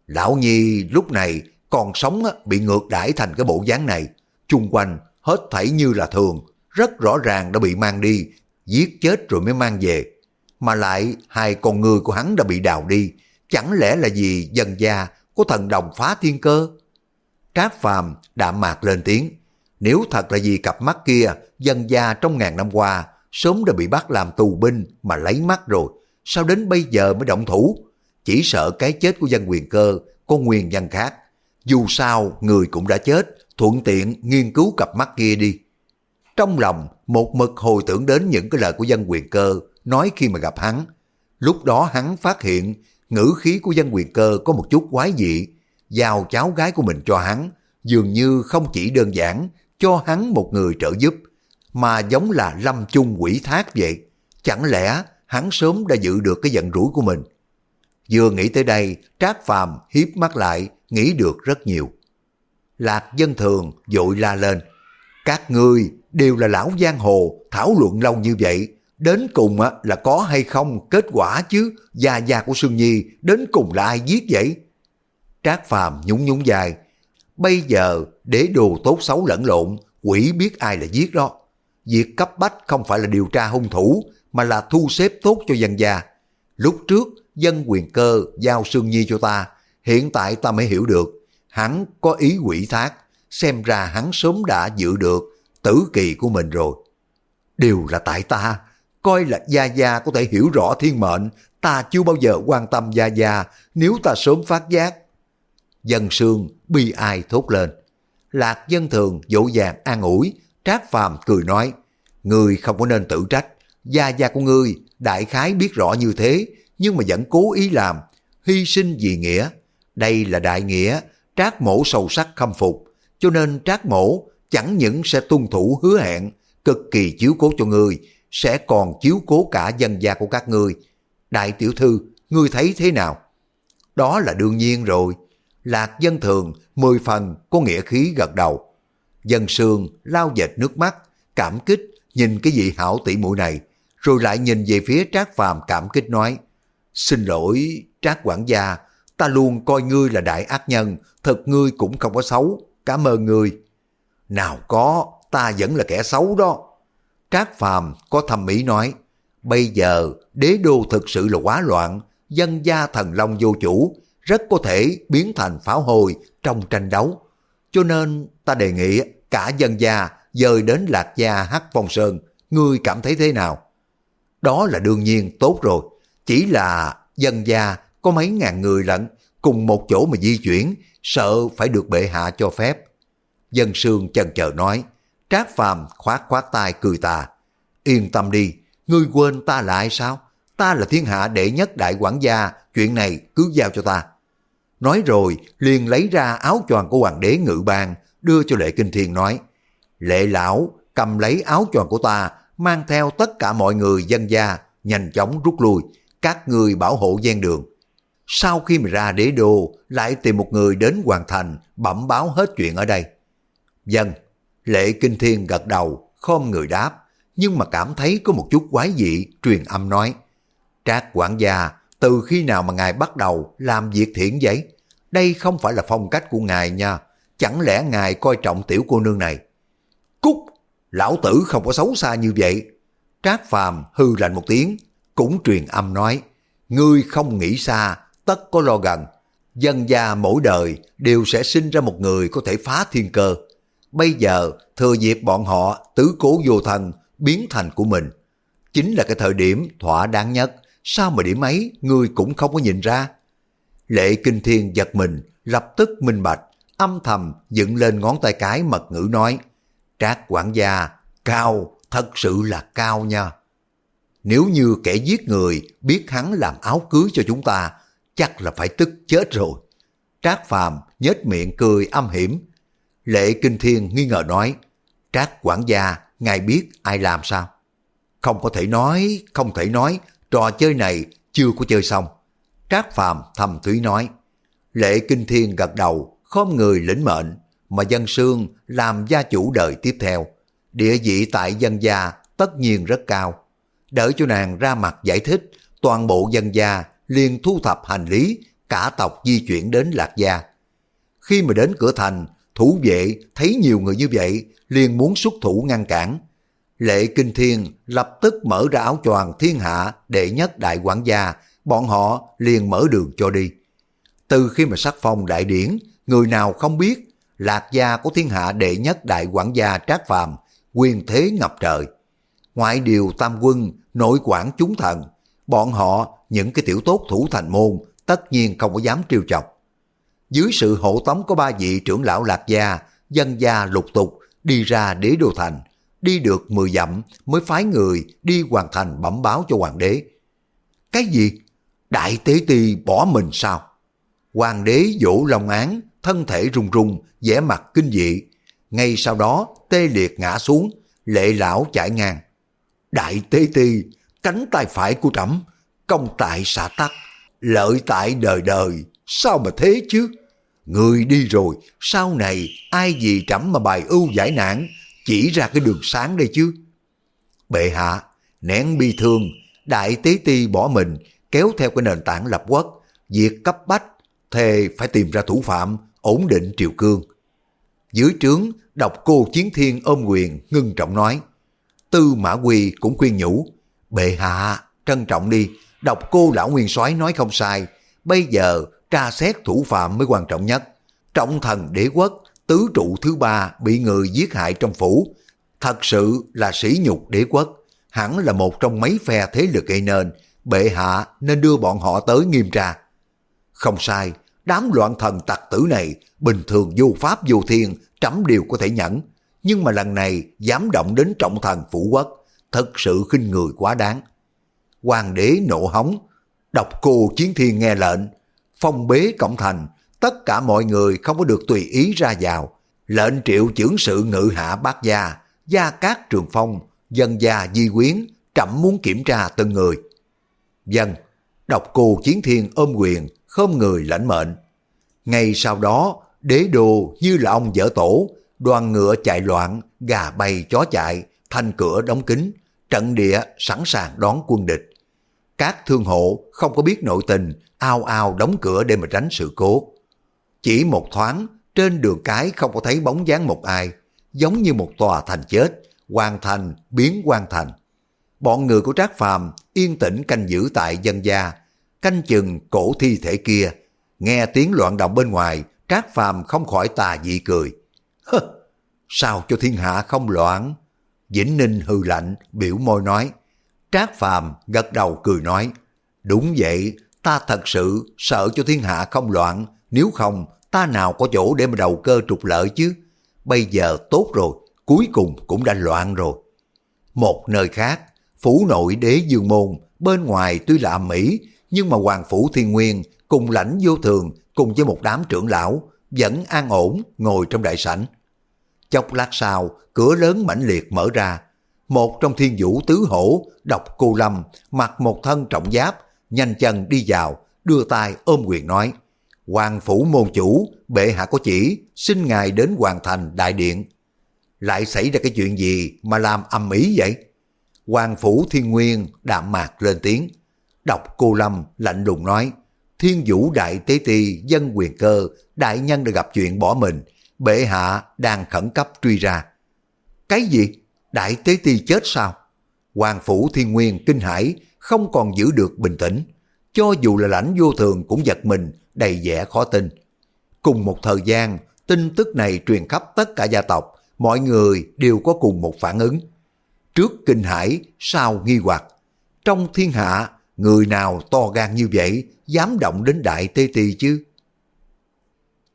Lão Nhi lúc này còn sống bị ngược đãi thành cái bộ dáng này. Chung quanh hết thảy như là thường, rất rõ ràng đã bị mang đi, giết chết rồi mới mang về. Mà lại hai con người của hắn đã bị đào đi, chẳng lẽ là vì dân gia của thần đồng phá thiên cơ? Trác Phàm đạm mạc lên tiếng, nếu thật là vì cặp mắt kia, dân gia trong ngàn năm qua, sớm đã bị bắt làm tù binh mà lấy mắt rồi, sao đến bây giờ mới động thủ? Chỉ sợ cái chết của dân quyền cơ có nguyên nhân khác. Dù sao, người cũng đã chết, thuận tiện nghiên cứu cặp mắt kia đi. Trong lòng, một mực hồi tưởng đến những cái lời của dân quyền cơ nói khi mà gặp hắn. Lúc đó hắn phát hiện ngữ khí của dân quyền cơ có một chút quái dị, giao cháu gái của mình cho hắn, dường như không chỉ đơn giản cho hắn một người trợ giúp, mà giống là lâm chung quỷ thác vậy. Chẳng lẽ hắn sớm đã dự được cái giận rủi của mình? Vừa nghĩ tới đây, Trác Phàm hiếp mắt lại, nghĩ được rất nhiều. Lạc dân thường dội la lên. Các ngươi đều là lão giang hồ, thảo luận lâu như vậy. Đến cùng là có hay không kết quả chứ, gia gia của Sương Nhi đến cùng là ai giết vậy? Trác Phàm nhún nhún dài. Bây giờ để đồ tốt xấu lẫn lộn, quỷ biết ai là giết đó. Việc cấp bách không phải là điều tra hung thủ, mà là thu xếp tốt cho dân gia. Lúc trước, dân quyền cơ giao Sương Nhi cho ta, hiện tại ta mới hiểu được, hắn có ý quỷ thác, xem ra hắn sớm đã dự được tử kỳ của mình rồi. Đều là tại ta, coi là Gia Gia có thể hiểu rõ thiên mệnh, ta chưa bao giờ quan tâm Gia Gia nếu ta sớm phát giác. Dân sương bi ai thốt lên. Lạc dân thường dỗ dàng an ủi, trác phàm cười nói, Ngươi không có nên tự trách, Gia Gia của ngươi đại khái biết rõ như thế, nhưng mà vẫn cố ý làm, hy sinh vì nghĩa. Đây là đại nghĩa, trác mổ sâu sắc khâm phục, cho nên trác mổ chẳng những sẽ tuân thủ hứa hẹn, cực kỳ chiếu cố cho ngươi, sẽ còn chiếu cố cả dân gia của các ngươi. Đại tiểu thư, ngươi thấy thế nào? Đó là đương nhiên rồi. Lạc dân thường, mười phần có nghĩa khí gật đầu. Dân sương lao dệt nước mắt, cảm kích nhìn cái vị hảo tỷ muội này, rồi lại nhìn về phía Trác Phàm cảm kích nói, xin lỗi Trác quản gia, ta luôn coi ngươi là đại ác nhân, thật ngươi cũng không có xấu, cảm ơn ngươi. Nào có, ta vẫn là kẻ xấu đó. Trác Phàm có thầm mỹ nói, bây giờ đế đô thực sự là quá loạn, dân gia thần long vô chủ, rất có thể biến thành pháo hồi trong tranh đấu. Cho nên ta đề nghị cả dân gia dời đến Lạc Gia Hắc Phong Sơn, ngươi cảm thấy thế nào? Đó là đương nhiên tốt rồi, chỉ là dân gia có mấy ngàn người lận, cùng một chỗ mà di chuyển, sợ phải được bệ hạ cho phép. Dân sương chần chờ nói, Trác Phàm khoát khoát tay cười tà. Yên tâm đi, ngươi quên ta lại sao? Ta là thiên hạ đệ nhất đại quản gia, chuyện này cứ giao cho ta. Nói rồi, liền lấy ra áo choàng của hoàng đế ngự bàn đưa cho Lệ Kinh Thiên nói, Lệ lão cầm lấy áo choàng của ta, mang theo tất cả mọi người dân gia, nhanh chóng rút lui, các người bảo hộ gian đường. Sau khi mà ra đế đô, lại tìm một người đến hoàn thành, bẩm báo hết chuyện ở đây. Dân, lệ kinh thiên gật đầu, khom người đáp, nhưng mà cảm thấy có một chút quái dị, truyền âm nói. Trác quản gia, từ khi nào mà ngài bắt đầu làm việc thiện vậy? Đây không phải là phong cách của ngài nha, chẳng lẽ ngài coi trọng tiểu cô nương này? Cúc, Lão tử không có xấu xa như vậy. Trác phàm hư lạnh một tiếng, cũng truyền âm nói, ngươi không nghĩ xa, tất có lo gần. Dân gia mỗi đời đều sẽ sinh ra một người có thể phá thiên cơ. Bây giờ, thừa dịp bọn họ tứ cố vô thần, biến thành của mình. Chính là cái thời điểm thỏa đáng nhất, sao mà điểm ấy ngươi cũng không có nhìn ra. Lệ Kinh Thiên giật mình, lập tức minh bạch, âm thầm dựng lên ngón tay cái mật ngữ nói, Trác quản gia, cao, thật sự là cao nha. Nếu như kẻ giết người biết hắn làm áo cưới cho chúng ta, chắc là phải tức chết rồi. Trác Phàm nhếch miệng cười âm hiểm. Lệ Kinh Thiên nghi ngờ nói, Trác quản gia, ngài biết ai làm sao? Không có thể nói, không thể nói, trò chơi này chưa có chơi xong. Trác Phàm thầm thúy nói. Lệ Kinh Thiên gật đầu, khom người lĩnh mệnh. mà dân sương làm gia chủ đời tiếp theo. Địa vị tại dân gia tất nhiên rất cao. Đợi cho nàng ra mặt giải thích, toàn bộ dân gia liền thu thập hành lý, cả tộc di chuyển đến Lạc Gia. Khi mà đến cửa thành, thủ vệ thấy nhiều người như vậy, liền muốn xuất thủ ngăn cản. Lệ Kinh Thiên lập tức mở ra áo choàng thiên hạ đệ nhất đại quản gia, bọn họ liền mở đường cho đi. Từ khi mà sắc phong đại điển, người nào không biết Lạc gia của thiên hạ đệ nhất đại quản gia Trác Phàm quyền thế ngập trời. Ngoại điều tam quân, nội quản chúng thần, bọn họ những cái tiểu tốt thủ thành môn tất nhiên không có dám trêu chọc. Dưới sự hộ tống của ba vị trưởng lão Lạc gia, dân gia lục tục đi ra đế đô thành, đi được 10 dặm mới phái người đi hoàn thành bẩm báo cho hoàng đế. Cái gì? Đại tế ti bỏ mình sao? Hoàng đế vỗ long án, thân thể run run, vẻ mặt kinh dị. Ngay sau đó, tê liệt ngã xuống, lệ lão chạy ngang. Đại tế ti, cánh tay phải của trẫm công tại xã tắc, lợi tại đời đời, sao mà thế chứ? Người đi rồi, sau này ai gì trẫm mà bài ưu giải nạn, chỉ ra cái đường sáng đây chứ. Bệ hạ, nén bi thương, đại tế ti bỏ mình, kéo theo cái nền tảng lập quốc, việc cấp bách, thề phải tìm ra thủ phạm, ổn định triều cương. Dưới trướng, độc cô chiến thiên ôm quyền, ngưng trọng nói. Tư Mã Quỳ cũng khuyên nhủ, bệ hạ, trân trọng đi, độc cô lão nguyên soái nói không sai, bây giờ tra xét thủ phạm mới quan trọng nhất. Trọng thần đế quốc, tứ trụ thứ ba bị người giết hại trong phủ, thật sự là sĩ nhục đế quốc, hẳn là một trong mấy phe thế lực gây nên, bệ hạ nên đưa bọn họ tới nghiêm tra. Không sai, đám loạn thần tặc tử này bình thường vô pháp vô thiên, trẫm đều có thể nhẫn, nhưng mà lần này dám động đến trọng thần phủ quốc, thật sự khinh người quá đáng. Hoàng đế nộ hóng, độc cô chiến thiên nghe lệnh, phong bế cổng thành, tất cả mọi người không có được tùy ý ra vào. Lệnh triệu trưởng sự ngự hạ bác gia, gia cát trường phong, dân gia di quyến, trẫm muốn kiểm tra từng người. Dân, độc cô chiến thiên ôm quyền, không người lãnh mệnh. Ngay sau đó, đế đồ như là ông dở tổ, đoàn ngựa chạy loạn, gà bay chó chạy, thanh cửa đóng kín, trận địa sẵn sàng đón quân địch. Các thương hộ không có biết nội tình, ao ao đóng cửa để mà tránh sự cố. Chỉ một thoáng, trên đường cái không có thấy bóng dáng một ai, giống như một tòa thành chết, hoàn thành, biến hoàn thành. Bọn người của Trác Phàm yên tĩnh canh giữ tại dân gia, canh chừng cổ thi thể kia. Nghe tiếng loạn động bên ngoài, Trác Phàm không khỏi tà dị cười. Hơ, sao cho thiên hạ không loạn? Vĩnh Ninh hừ lạnh, biểu môi nói. Trác Phàm gật đầu cười nói. Đúng vậy, ta thật sự sợ cho thiên hạ không loạn, nếu không ta nào có chỗ để mà đầu cơ trục lợi chứ. Bây giờ tốt rồi, cuối cùng cũng đã loạn rồi. Một nơi khác, phủ nội đế dương môn, bên ngoài tuy là âm mỹ, nhưng mà Hoàng Phủ Thiên Nguyên cùng lãnh vô thường cùng với một đám trưởng lão vẫn an ổn ngồi trong đại sảnh. Chốc lát sau, cửa lớn mãnh liệt mở ra. Một trong thiên vũ tứ hổ, độc cô lâm, mặc một thân trọng giáp, nhanh chân đi vào, đưa tay ôm quyền nói. Hoàng phủ môn chủ, bệ hạ có chỉ, xin ngài đến hoàn thành đại điện. Lại xảy ra cái chuyện gì mà làm âm ý vậy? Hoàng phủ thiên nguyên đạm mạc lên tiếng. Đọc cô Lâm lạnh lùng nói, thiên vũ đại tế ti dân quyền cơ, đại nhân đã gặp chuyện bỏ mình, bệ hạ đang khẩn cấp truy ra. Cái gì? Đại tế ti chết sao? Hoàng phủ thiên nguyên kinh hãi không còn giữ được bình tĩnh. Cho dù là lãnh vô thường cũng giật mình, đầy vẻ khó tin. Cùng một thời gian, tin tức này truyền khắp tất cả gia tộc, mọi người đều có cùng một phản ứng. Trước kinh hãi, sau nghi hoặc. Trong thiên hạ, người nào to gan như vậy, dám động đến đại tê tì chứ?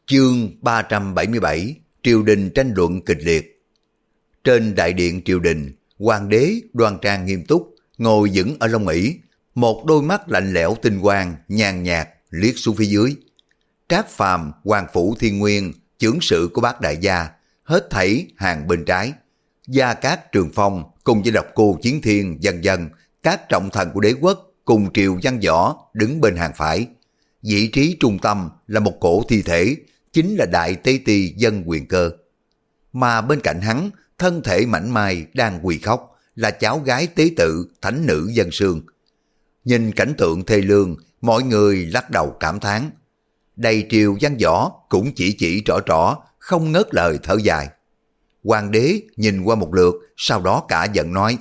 Chương 377 Triều đình tranh luận kịch liệt Trên đại điện triều đình, hoàng đế đoan trang nghiêm túc, ngồi vững ở long Mỹ, một đôi mắt lạnh lẽo tinh quang, nhàn nhạt, liếc xuống phía dưới. Trác Phàm, Hoàng Phủ Thiên Nguyên, chưởng sự của bác đại gia, hết thảy hàng bên trái. Gia Cát Trường Phong cùng với độc cô Chiến Thiên dần dần, các trọng thần của đế quốc cùng triều văn võ đứng bên hàng phải. Vị trí trung tâm là một cổ thi thể, chính là đại tế ti dân quyền cơ. Mà bên cạnh hắn, thân thể mảnh mai đang quỳ khóc là cháu gái tế tự thánh nữ dân sương. Nhìn cảnh tượng thê lương, mọi người lắc đầu cảm thán. Đầy triều văn võ cũng chỉ chỉ trỏ trỏ, không ngớt lời thở dài. Hoàng đế nhìn qua một lượt, sau đó cả giận nói,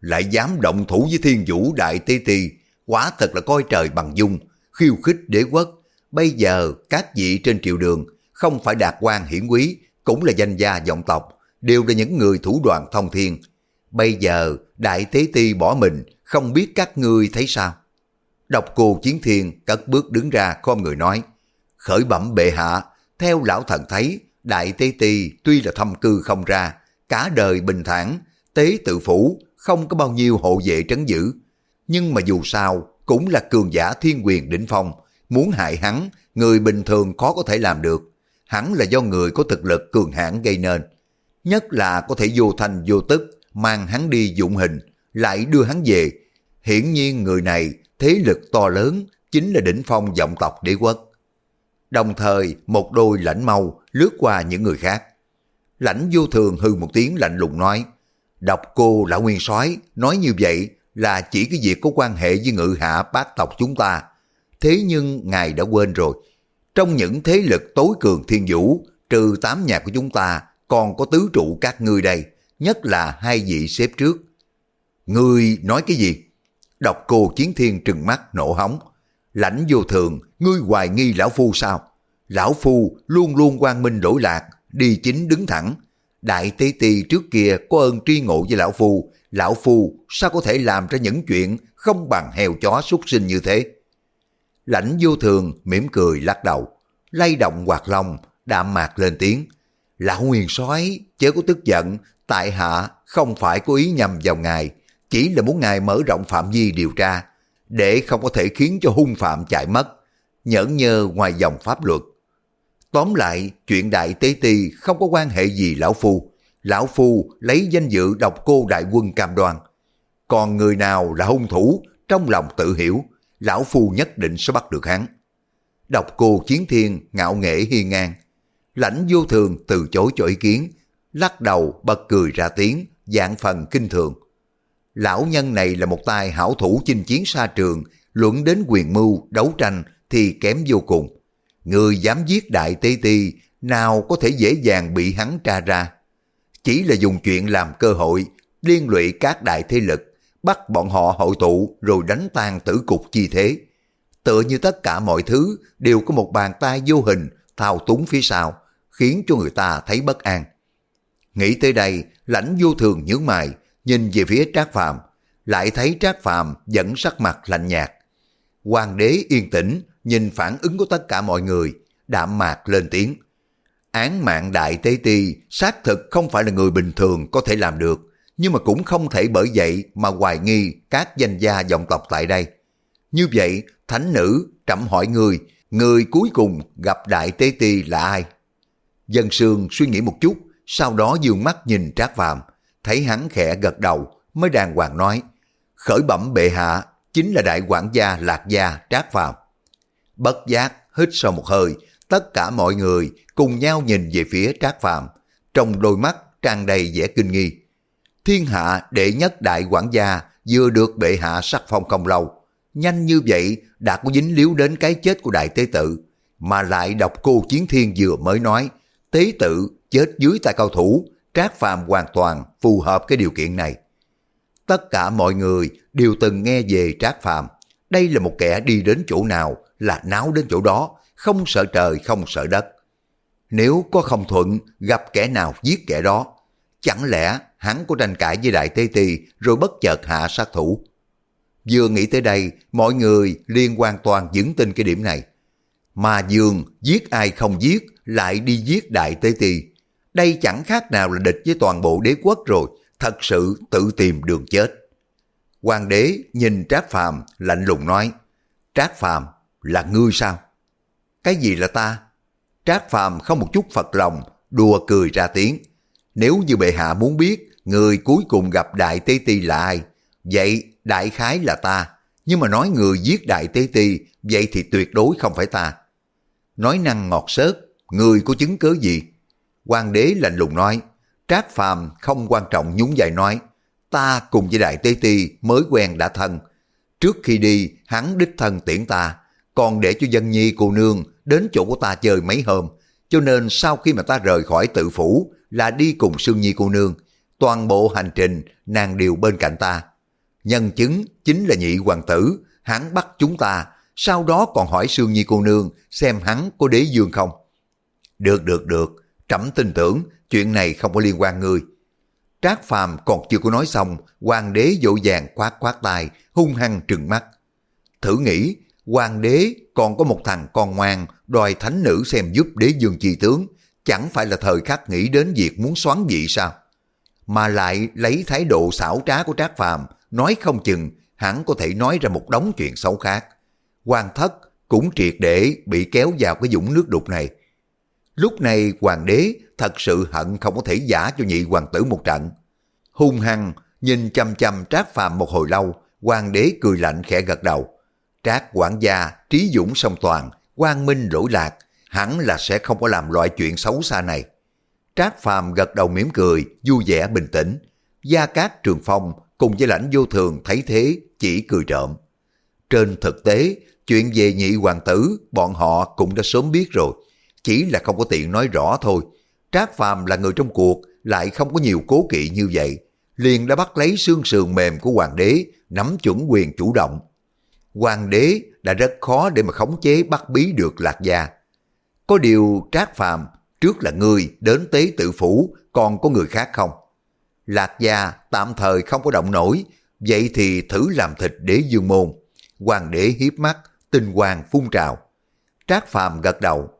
lại dám động thủ với thiên vũ đại tế tì, quả thật là coi trời bằng dung, khiêu khích đế quốc. Bây giờ các vị trên triều đường không phải đạt quan hiển quý, cũng là danh gia vọng tộc, đều là những người thủ đoạn thông thiên. Bây giờ đại tế ti bỏ mình, không biết các ngươi thấy sao? Độc cô chiến thiên cất bước đứng ra khom người nói, khởi bẩm bệ hạ, theo lão thần thấy, đại tế ti tuy là thâm cư không ra, cả đời bình thản, tế tự phủ, không có bao nhiêu hộ vệ trấn giữ. Nhưng mà dù sao, cũng là cường giả thiên quyền đỉnh phong, muốn hại hắn, người bình thường khó có thể làm được. Hắn là do người có thực lực cường hãn gây nên. Nhất là có thể vô thành vô tức, mang hắn đi dụng hình, lại đưa hắn về. Hiển nhiên người này thế lực to lớn, chính là đỉnh phong vọng tộc đế quốc. Đồng thời, một đôi lãnh mau lướt qua những người khác. Lãnh vô thường hư một tiếng lạnh lùng nói, đọc cô lão nguyên soái nói như vậy là chỉ cái việc có quan hệ với ngự hạ bát tộc chúng ta. Thế nhưng ngài đã quên rồi, trong những thế lực tối cường thiên vũ, trừ tám nhà của chúng ta, còn có tứ trụ các ngươi đây, nhất là hai vị xếp trước. Ngươi nói cái gì? Đọc cô chiến thiên trừng mắt nổ hóng. Lãnh vô thường, ngươi hoài nghi lão phu sao? Lão phu luôn luôn quang minh đổi lạc, đi chính đứng thẳng. Đại tế ti trước kia có ơn tri ngộ với lão phu, lão phu sao có thể làm ra những chuyện không bằng heo chó súc sinh như thế? Lãnh vô thường mỉm cười lắc đầu, lay động quạt lòng, đạm mạc lên tiếng. Lão huyền soái chớ có tức giận, tại hạ không phải có ý nhầm vào ngài, chỉ là muốn ngài mở rộng phạm vi điều tra, để không có thể khiến cho hung phạm chạy mất, nhẫn nhơ ngoài dòng pháp luật. Tóm lại, chuyện đại tế ti không có quan hệ gì lão phu. Lão phu lấy danh dự độc cô đại quân cam đoan. Còn người nào là hung thủ, trong lòng tự hiểu, lão phu nhất định sẽ bắt được hắn. Độc cô chiến thiên ngạo nghệ hiên ngang. Lãnh vô thường từ chối cho ý kiến, lắc đầu bật cười ra tiếng, dạng phần kinh thường. Lão nhân này là một tài hảo thủ chinh chiến xa trường, luận đến quyền mưu, đấu tranh thì kém vô cùng. Người dám giết đại tê ti, nào có thể dễ dàng bị hắn tra ra. Chỉ là dùng chuyện làm cơ hội, liên lụy các đại thế lực, bắt bọn họ hội tụ rồi đánh tan tử cục chi thế. Tựa như tất cả mọi thứ đều có một bàn tay vô hình thao túng phía sau, khiến cho người ta thấy bất an. Nghĩ tới đây, lãnh vô thường nhướng mày, nhìn về phía Trác Phàm, lại thấy Trác Phàm vẫn sắc mặt lạnh nhạt. Hoàng đế yên tĩnh, nhìn phản ứng của tất cả mọi người, đạm mạc lên tiếng. Án mạng đại tế ti xác thực không phải là người bình thường có thể làm được, nhưng mà cũng không thể bởi vậy mà hoài nghi các danh gia dòng tộc tại đây. Như vậy, thánh nữ trẫm hỏi người, người cuối cùng gặp đại tế ti là ai? Dân sương suy nghĩ một chút, sau đó dương mắt nhìn Trác Phàm, thấy hắn khẽ gật đầu, mới đàng hoàng nói, khởi bẩm bệ hạ, chính là đại quản gia lạc gia Trác Phàm. Bất giác, hít sâu một hơi, tất cả mọi người cùng nhau nhìn về phía Trác Phàm, trong đôi mắt tràn đầy vẻ kinh nghi. Thiên hạ đệ nhất đại quản gia vừa được bệ hạ sắc phong không lâu, nhanh như vậy đã có dính líu đến cái chết của đại tế tự, mà lại đọc cô Chiến Thiên vừa mới nói, tế tự chết dưới tay cao thủ, Trác Phàm hoàn toàn phù hợp cái điều kiện này. Tất cả mọi người đều từng nghe về Trác Phàm, đây là một kẻ đi đến chỗ nào là náo đến chỗ đó, không sợ trời không sợ đất. Nếu có không thuận, gặp kẻ nào giết kẻ đó, chẳng lẽ hắn có tranh cãi với Đại Tế Tì rồi bất chợt hạ sát thủ. Vừa nghĩ tới đây, mọi người liên hoàn toàn vững tin cái điểm này. Mà Dương giết ai không giết, lại đi giết Đại Tế Tì. Đây chẳng khác nào là địch với toàn bộ đế quốc rồi, thật sự tự tìm đường chết. Hoàng đế nhìn Trác Phàm lạnh lùng nói, Trác Phàm là ngươi sao? Cái gì là ta? Trác Phàm không một chút phật lòng, đùa cười ra tiếng. Nếu như bệ hạ muốn biết người cuối cùng gặp Đại Tế Ti là ai, vậy đại khái là ta. Nhưng mà nói người giết Đại Tế Ti, vậy thì tuyệt đối không phải ta. Nói năng ngọt sớt, Người có chứng cớ gì? Hoàng đế lạnh lùng nói, Trác Phàm không quan trọng nhún vai nói, ta cùng với Đại Tế Ti mới quen đã thân. Trước khi đi, hắn đích thân tiễn ta, còn để cho dân nhi cô nương đến chỗ của ta chơi mấy hôm. Cho nên sau khi mà ta rời khỏi tự phủ là đi cùng Sương Nhi cô nương, toàn bộ hành trình nàng đều bên cạnh ta. Nhân chứng chính là nhị hoàng tử, hắn bắt chúng ta, sau đó còn hỏi Sương Nhi cô nương xem hắn có đế dương không. Được được được, trẫm tin tưởng chuyện này không có liên quan ngươi. Trác Phàm còn chưa có nói xong, hoàng đế dỗ dàng quát quát tay, hung hăng trừng mắt. Thử nghĩ, hoàng đế còn có một thằng con ngoan đòi thánh nữ xem giúp đế dương chi tướng, chẳng phải là thời khắc nghĩ đến việc muốn xoắn vị sao? Mà lại lấy thái độ xảo trá của Trác Phàm nói không chừng hắn có thể nói ra một đống chuyện xấu khác. Hoàng thất cũng triệt để bị kéo vào cái dũng nước đục này. Lúc này hoàng đế thật sự hận không có thể giả cho nhị hoàng tử một trận. Hung hăng, nhìn chăm chăm Trác Phàm một hồi lâu, hoàng đế cười lạnh khẽ gật đầu. Trác quản gia, trí dũng song toàn, quang minh lỗi lạc, hẳn là sẽ không có làm loại chuyện xấu xa này. Trác Phàm gật đầu mỉm cười, vui vẻ bình tĩnh. Gia Cát Trường Phong cùng với lãnh vô thường thấy thế chỉ cười trộm. Trên thực tế, chuyện về nhị hoàng tử bọn họ cũng đã sớm biết rồi. Chỉ là không có tiện nói rõ thôi. Trác Phàm là người trong cuộc, lại không có nhiều cố kỵ như vậy. Liền đã bắt lấy xương sườn mềm của hoàng đế, nắm chuẩn quyền chủ động. Hoàng đế đã rất khó để mà khống chế bắt bí được lạc gia. Có điều Trác Phàm trước là người đến tế tự phủ, còn có người khác không? Lạc gia tạm thời không có động nổi, vậy thì thử làm thịt đế dương môn. Hoàng đế hiếp mắt, tinh hoàng phun trào. Trác Phàm gật đầu,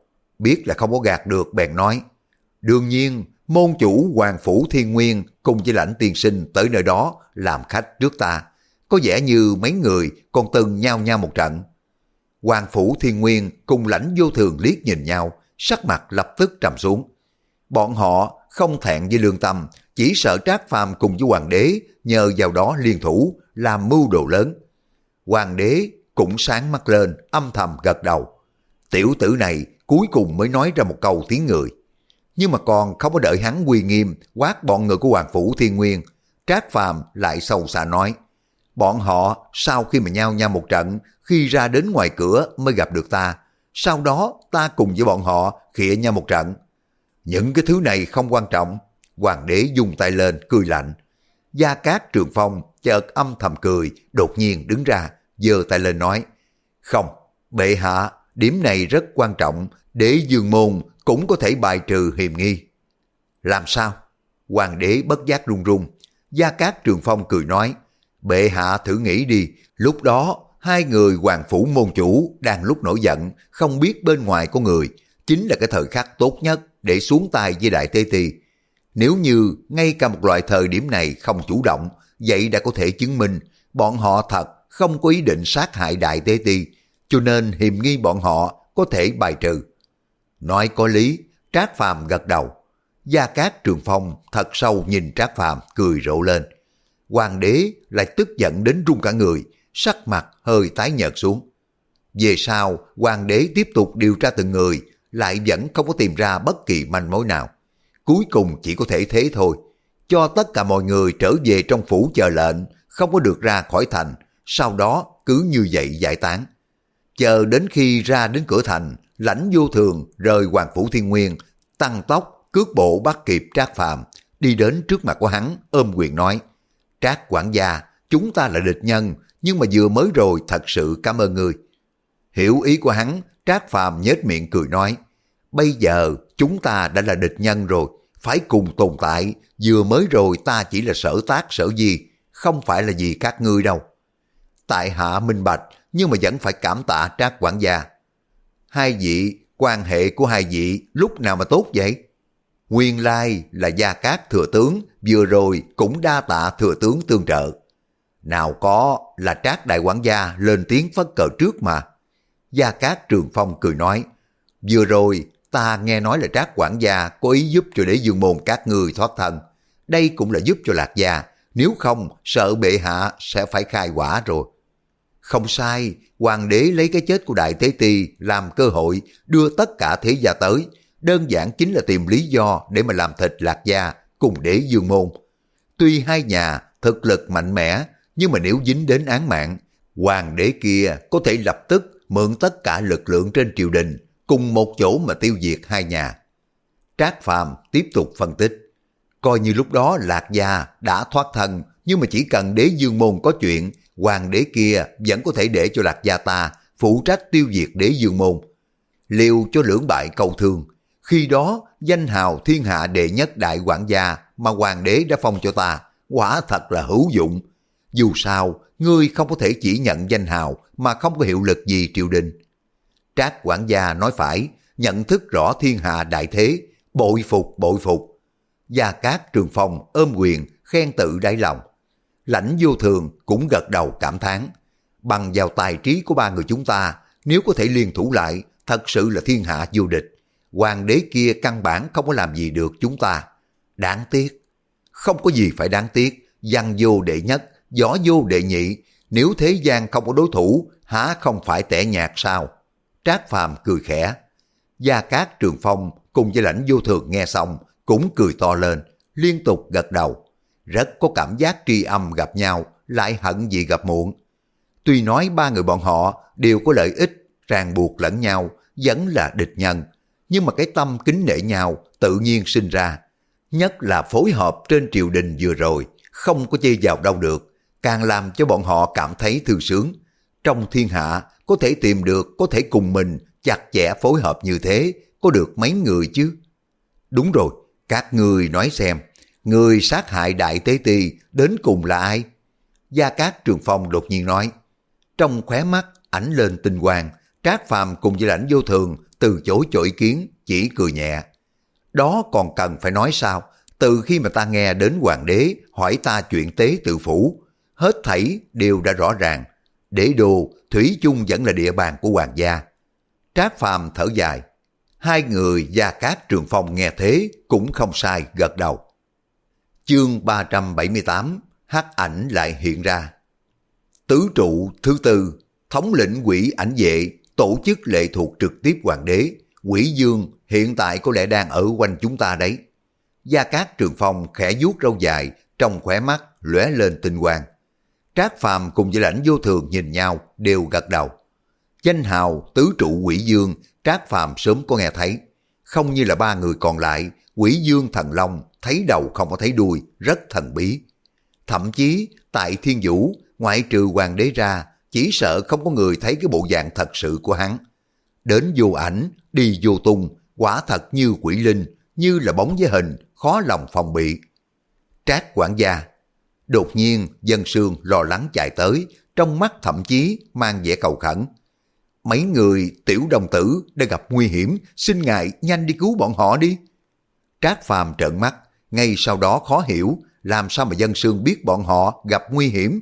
biết là không có gạt được bèn nói. Đương nhiên, môn chủ Hoàng Phủ Thiên Nguyên cùng với lãnh tiên sinh tới nơi đó làm khách trước ta. Có vẻ như mấy người còn từng nhau nhau một trận. Hoàng Phủ Thiên Nguyên cùng lãnh vô thường liếc nhìn nhau, sắc mặt lập tức trầm xuống. Bọn họ không thẹn với lương tâm, chỉ sợ Trác Phàm cùng với Hoàng đế nhờ vào đó liên thủ làm mưu đồ lớn. Hoàng đế cũng sáng mắt lên, âm thầm gật đầu. Tiểu tử này cuối cùng mới nói ra một câu tiếng người. Nhưng mà còn không có đợi hắn quy nghiêm quát bọn người của Hoàng Phủ Thiên Nguyên, Trác Phàm lại sâu xa nói. Bọn họ sau khi mà nhau nhau một trận, khi ra đến ngoài cửa mới gặp được ta. Sau đó ta cùng với bọn họ khịa nhau một trận. Những cái thứ này không quan trọng. Hoàng đế dùng tay lên, cười lạnh. Gia Cát Trường Phong chợt âm thầm cười, đột nhiên đứng ra, giơ tay lên nói. Không, bệ hạ, điểm này rất quan trọng, để dương môn cũng có thể bài trừ hiềm nghi. Làm sao? Hoàng đế bất giác run run. Gia Cát Trường Phong cười nói, bệ hạ thử nghĩ đi, lúc đó hai người hoàng phủ môn chủ đang lúc nổi giận, không biết bên ngoài có người, chính là cái thời khắc tốt nhất để xuống tay với đại tế ti. Nếu như ngay cả một loại thời điểm này không chủ động, vậy đã có thể chứng minh bọn họ thật không có ý định sát hại đại tế ti, cho nên hiềm nghi bọn họ có thể bài trừ. Nói có lý, Trác Phàm gật đầu. Gia Cát Trường Phong thật sâu nhìn Trác Phàm cười rộ lên. Hoàng đế lại tức giận đến run cả người, sắc mặt hơi tái nhợt xuống. Về sau, hoàng đế tiếp tục điều tra từng người, lại vẫn không có tìm ra bất kỳ manh mối nào. Cuối cùng chỉ có thể thế thôi, cho tất cả mọi người trở về trong phủ chờ lệnh, không có được ra khỏi thành, sau đó cứ như vậy giải tán. Chờ đến khi ra đến cửa thành, lãnh vô thường rời Hoàng Phủ Thiên Nguyên, tăng tốc, cước bộ bắt kịp Trác Phàm đi đến trước mặt của hắn, ôm quyền nói, Trác quản gia, chúng ta là địch nhân, nhưng mà vừa mới rồi thật sự cảm ơn người Hiểu ý của hắn, Trác Phàm nhếch miệng cười nói, bây giờ chúng ta đã là địch nhân rồi, phải cùng tồn tại, vừa mới rồi ta chỉ là sở tác sở gì, không phải là gì các ngươi đâu. Tại hạ minh bạch, nhưng mà vẫn phải cảm tạ Trác quản gia. Hai vị, quan hệ của hai vị lúc nào mà tốt vậy? Nguyên lai là Gia Cát Thừa Tướng, vừa rồi cũng đa tạ Thừa Tướng tương trợ. Nào có là Trác Đại quản gia lên tiếng phất cờ trước mà. Gia Cát Trường Phong cười nói, vừa rồi ta nghe nói là Trác quản gia có ý giúp cho đế dương môn các người thoát thân. Đây cũng là giúp cho Lạc Gia, nếu không sợ bệ hạ sẽ phải khai quả rồi. Không sai, hoàng đế lấy cái chết của Đại Tế Ti làm cơ hội đưa tất cả thế gia tới. đơn giản chính là tìm lý do để mà làm thịt Lạc Gia cùng đế dương môn. Tuy hai nhà thực lực mạnh mẽ, nhưng mà nếu dính đến án mạng, hoàng đế kia có thể lập tức mượn tất cả lực lượng trên triều đình cùng một chỗ mà tiêu diệt hai nhà. Trác Phàm tiếp tục phân tích. Coi như lúc đó Lạc Gia đã thoát thân, nhưng mà chỉ cần đế dương môn có chuyện, hoàng đế kia vẫn có thể để cho Lạc Gia ta phụ trách tiêu diệt đế dương môn. Liều cho lưỡng bại cầu thương. Khi đó, danh hào thiên hạ đệ nhất đại quản gia mà hoàng đế đã phong cho ta, quả thật là hữu dụng. Dù sao, ngươi không có thể chỉ nhận danh hào mà không có hiệu lực gì triều đình. Trác quản gia nói phải, nhận thức rõ thiên hạ đại thế, bội phục bội phục. Gia Cát Trường Phong ôm quyền, khen tự đáy lòng. Lãnh vô thường cũng gật đầu cảm thán. Bằng vào tài trí của ba người chúng ta, nếu có thể liên thủ lại, thật sự là thiên hạ vô địch. Hoàng đế kia căn bản không có làm gì được chúng ta. Đáng tiếc. Không có gì phải đáng tiếc. Văn vô đệ nhất, võ vô đệ nhị. Nếu thế gian không có đối thủ, há không phải tẻ nhạt sao? Trác Phàm cười khẽ. Gia Cát Trường Phong cùng với lãnh vô thường nghe xong cũng cười to lên, liên tục gật đầu. Rất có cảm giác tri âm gặp nhau, lại hận gì gặp muộn. Tuy nói ba người bọn họ đều có lợi ích, ràng buộc lẫn nhau, vẫn là địch nhân, nhưng mà cái tâm kính nể nhau tự nhiên sinh ra. Nhất là phối hợp trên triều đình vừa rồi, không có chê vào đâu được, càng làm cho bọn họ cảm thấy thư sướng. Trong thiên hạ, có thể tìm được, có thể cùng mình chặt chẽ phối hợp như thế, có được mấy người chứ? Đúng rồi, các người nói xem, người sát hại đại tế ti đến cùng là ai? Gia Cát Trường Phong đột nhiên nói, trong khóe mắt ảnh lên tinh quang, Trác Phàm cùng với lãnh vô thường từ chối chỗ ý kiến, chỉ cười nhẹ. Đó còn cần phải nói sao? Từ khi mà ta nghe đến hoàng đế hỏi ta chuyện tế tự phủ, hết thảy đều đã rõ ràng. Đế đô, Thủy chung vẫn là địa bàn của hoàng gia. Trác Phàm thở dài. Hai người gia cát trường phong nghe thế cũng không sai gật đầu. Chương 378 hắc ảnh lại hiện ra. Tứ trụ thứ tư, thống lĩnh quỷ ảnh vệ tổ chức lệ thuộc trực tiếp hoàng đế, quỷ dương hiện tại có lẽ đang ở quanh chúng ta đấy. Gia Cát Trường Phong khẽ vuốt râu dài, trong khỏe mắt lóe lên tinh quang. Trác Phàm cùng với lãnh vô thường nhìn nhau đều gật đầu. Danh hào tứ trụ quỷ dương, Trác Phàm sớm có nghe thấy. Không như là ba người còn lại, quỷ dương thần long thấy đầu không có thấy đuôi, rất thần bí. Thậm chí tại thiên vũ, ngoại trừ hoàng đế ra, chỉ sợ không có người thấy cái bộ dạng thật sự của hắn. Đến vô ảnh, đi vô tung, quả thật như quỷ linh, như là bóng với hình, khó lòng phòng bị. Trác quản gia Đột nhiên, dân sương lo lắng chạy tới, trong mắt thậm chí mang vẻ cầu khẩn. Mấy người tiểu đồng tử đã gặp nguy hiểm, xin ngài nhanh đi cứu bọn họ đi. Trác phàm trợn mắt, ngay sau đó khó hiểu, làm sao mà dân sương biết bọn họ gặp nguy hiểm.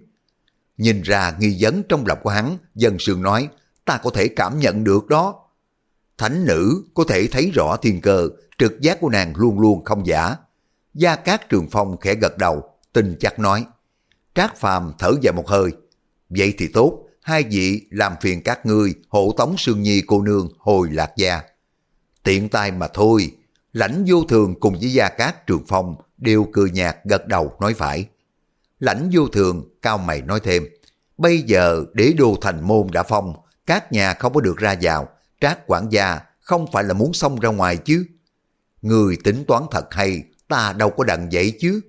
Nhìn ra nghi vấn trong lòng của hắn, dân sương nói, ta có thể cảm nhận được đó. Thánh nữ có thể thấy rõ thiên cơ, trực giác của nàng luôn luôn không giả. Gia Cát Trường Phong khẽ gật đầu, tin chắc nói. Trác Phàm thở dài một hơi. Vậy thì tốt, hai vị làm phiền các ngươi hộ tống Sương Nhi cô nương hồi lạc gia. Tiện tay mà thôi, lãnh vô thường cùng với Gia Cát Trường Phong đều cười nhạt gật đầu nói phải. Lãnh vô thường cao mày nói thêm, bây giờ đế đô thành môn đã phong, các nhà không có được ra vào, trác quản gia không phải là muốn xông ra ngoài chứ. Người tính toán thật hay, ta đâu có đặng vậy chứ.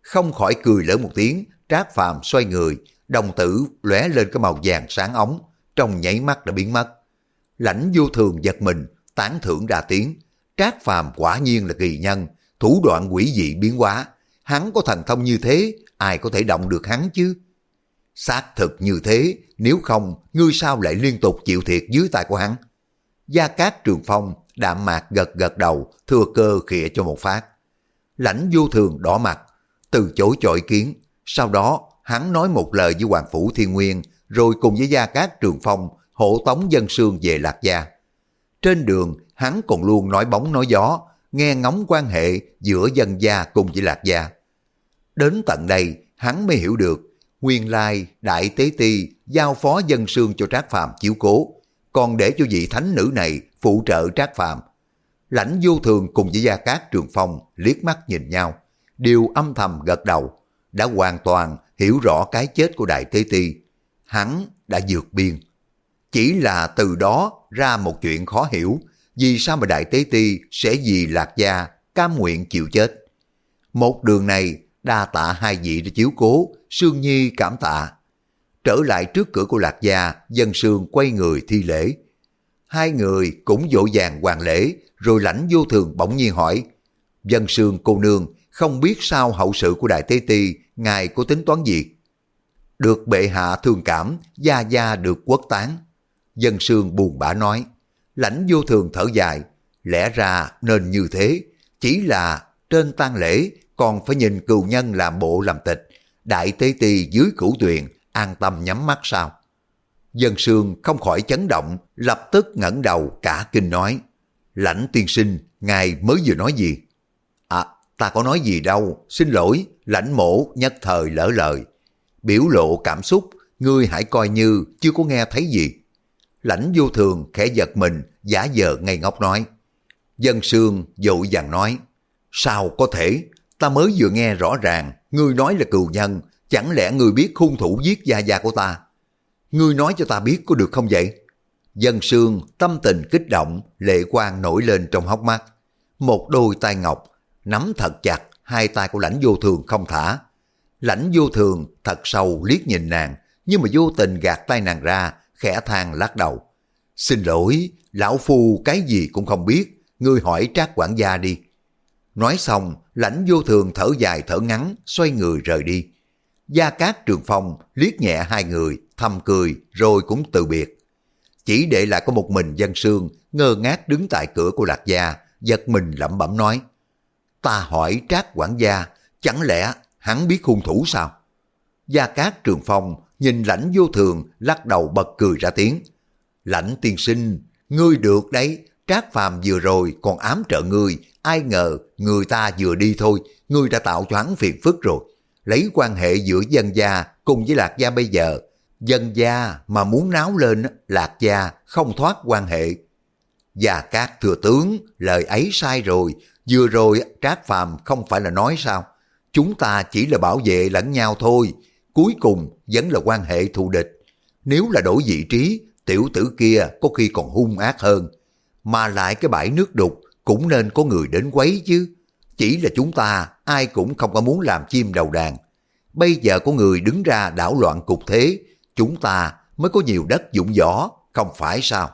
Không khỏi cười lỡ một tiếng, trác phàm xoay người, đồng tử lóe lên cái màu vàng sáng ống, trong nháy mắt đã biến mất. Lãnh vô thường giật mình, tán thưởng ra tiếng. Trác phàm quả nhiên là kỳ nhân, thủ đoạn quỷ dị biến hóa. Hắn có thần thông như thế, ai có thể động được hắn chứ? Xác thực như thế, nếu không, ngươi sao lại liên tục chịu thiệt dưới tay của hắn? Gia Cát Trường Phong đạm mạc gật gật đầu, thừa cơ khịa cho một phát. Lãnh vô thường đỏ mặt, từ chối chọi kiến. Sau đó, hắn nói một lời với Hoàng Phủ Thiên Nguyên, rồi cùng với Gia Cát Trường Phong hộ tống dân sương về Lạc Gia. Trên đường, hắn còn luôn nói bóng nói gió, nghe ngóng quan hệ giữa dân gia cùng với Lạc Gia. Đến tận đây, hắn mới hiểu được, nguyên lai Đại Tế Ti giao phó dân sương cho Trác Phàm chiếu cố, còn để cho vị thánh nữ này phụ trợ Trác Phàm. Lãnh vô thường cùng với Gia Cát Trường Phong liếc mắt nhìn nhau, đều âm thầm gật đầu, đã hoàn toàn hiểu rõ cái chết của Đại Tế Ti. Hắn đã vượt biên. Chỉ là từ đó ra một chuyện khó hiểu, vì sao mà Đại Tế Ti sẽ vì Lạc Gia cam nguyện chịu chết. Một đường này đa tạ hai vị đã chiếu cố, Sương Nhi cảm tạ. Trở lại trước cửa của Lạc Gia, dân sương quay người thi lễ. Hai người cũng dỗ dàng hoàng lễ, rồi lãnh vô thường bỗng nhiên hỏi. Dân sương cô nương không biết sao hậu sự của Đại Tế Ti, ngài có tính toán gì? Được bệ hạ thương cảm, gia gia được quốc tán. Dân sương buồn bã nói, lãnh vô thường thở dài, lẽ ra nên như thế, chỉ là trên tang lễ còn phải nhìn cừu nhân làm bộ làm tịch, đại tế ti dưới cửu tuyền, an tâm nhắm mắt sao? Dân sương không khỏi chấn động, lập tức ngẩng đầu cả kinh nói, lãnh tiên sinh, ngài mới vừa nói gì? Ta có nói gì đâu, xin lỗi, lãnh mổ nhất thời lỡ lời. Biểu lộ cảm xúc, ngươi hãy coi như chưa có nghe thấy gì. Lãnh vô thường khẽ giật mình, giả vờ ngây ngốc nói. Dân sương dội vàng nói, sao có thể, ta mới vừa nghe rõ ràng, ngươi nói là cừu nhân, chẳng lẽ ngươi biết hung thủ giết gia gia của ta? Ngươi nói cho ta biết có được không vậy? Dân sương tâm tình kích động, lệ quang nổi lên trong hốc mắt. Một đôi tay ngọc, nắm thật chặt, hai tay của lãnh vô thường không thả. Lãnh vô thường thật sâu liếc nhìn nàng, nhưng mà vô tình gạt tay nàng ra, khẽ than lắc đầu. Xin lỗi, lão phu cái gì cũng không biết, ngươi hỏi trác quản gia đi. Nói xong, lãnh vô thường thở dài thở ngắn, xoay người rời đi. Gia Cát Trường Phong liếc nhẹ hai người, thầm cười, rồi cũng từ biệt. Chỉ để lại có một mình dân sương, ngơ ngác đứng tại cửa của Lạc Gia, giật mình lẩm bẩm nói. Ta hỏi Trác quản gia, chẳng lẽ hắn biết hung thủ sao? Gia Cát Trường Phong nhìn lãnh vô thường, lắc đầu bật cười ra tiếng. Lãnh tiên sinh, ngươi được đấy, Trác Phàm vừa rồi còn ám trợ ngươi, ai ngờ người ta vừa đi thôi, ngươi đã tạo cho hắn phiền phức rồi. Lấy quan hệ giữa dân gia cùng với lạc gia bây giờ, dân gia mà muốn náo lên, lạc gia không thoát quan hệ. gia cát thừa tướng, lời ấy sai rồi, vừa rồi Trác Phàm không phải là nói sao? Chúng ta chỉ là bảo vệ lẫn nhau thôi, cuối cùng vẫn là quan hệ thù địch. Nếu là đổi vị trí, tiểu tử kia có khi còn hung ác hơn. Mà lại cái bãi nước đục cũng nên có người đến quấy chứ. Chỉ là chúng ta ai cũng không có muốn làm chim đầu đàn. Bây giờ có người đứng ra đảo loạn cục thế, chúng ta mới có nhiều đất dụng võ, không phải sao?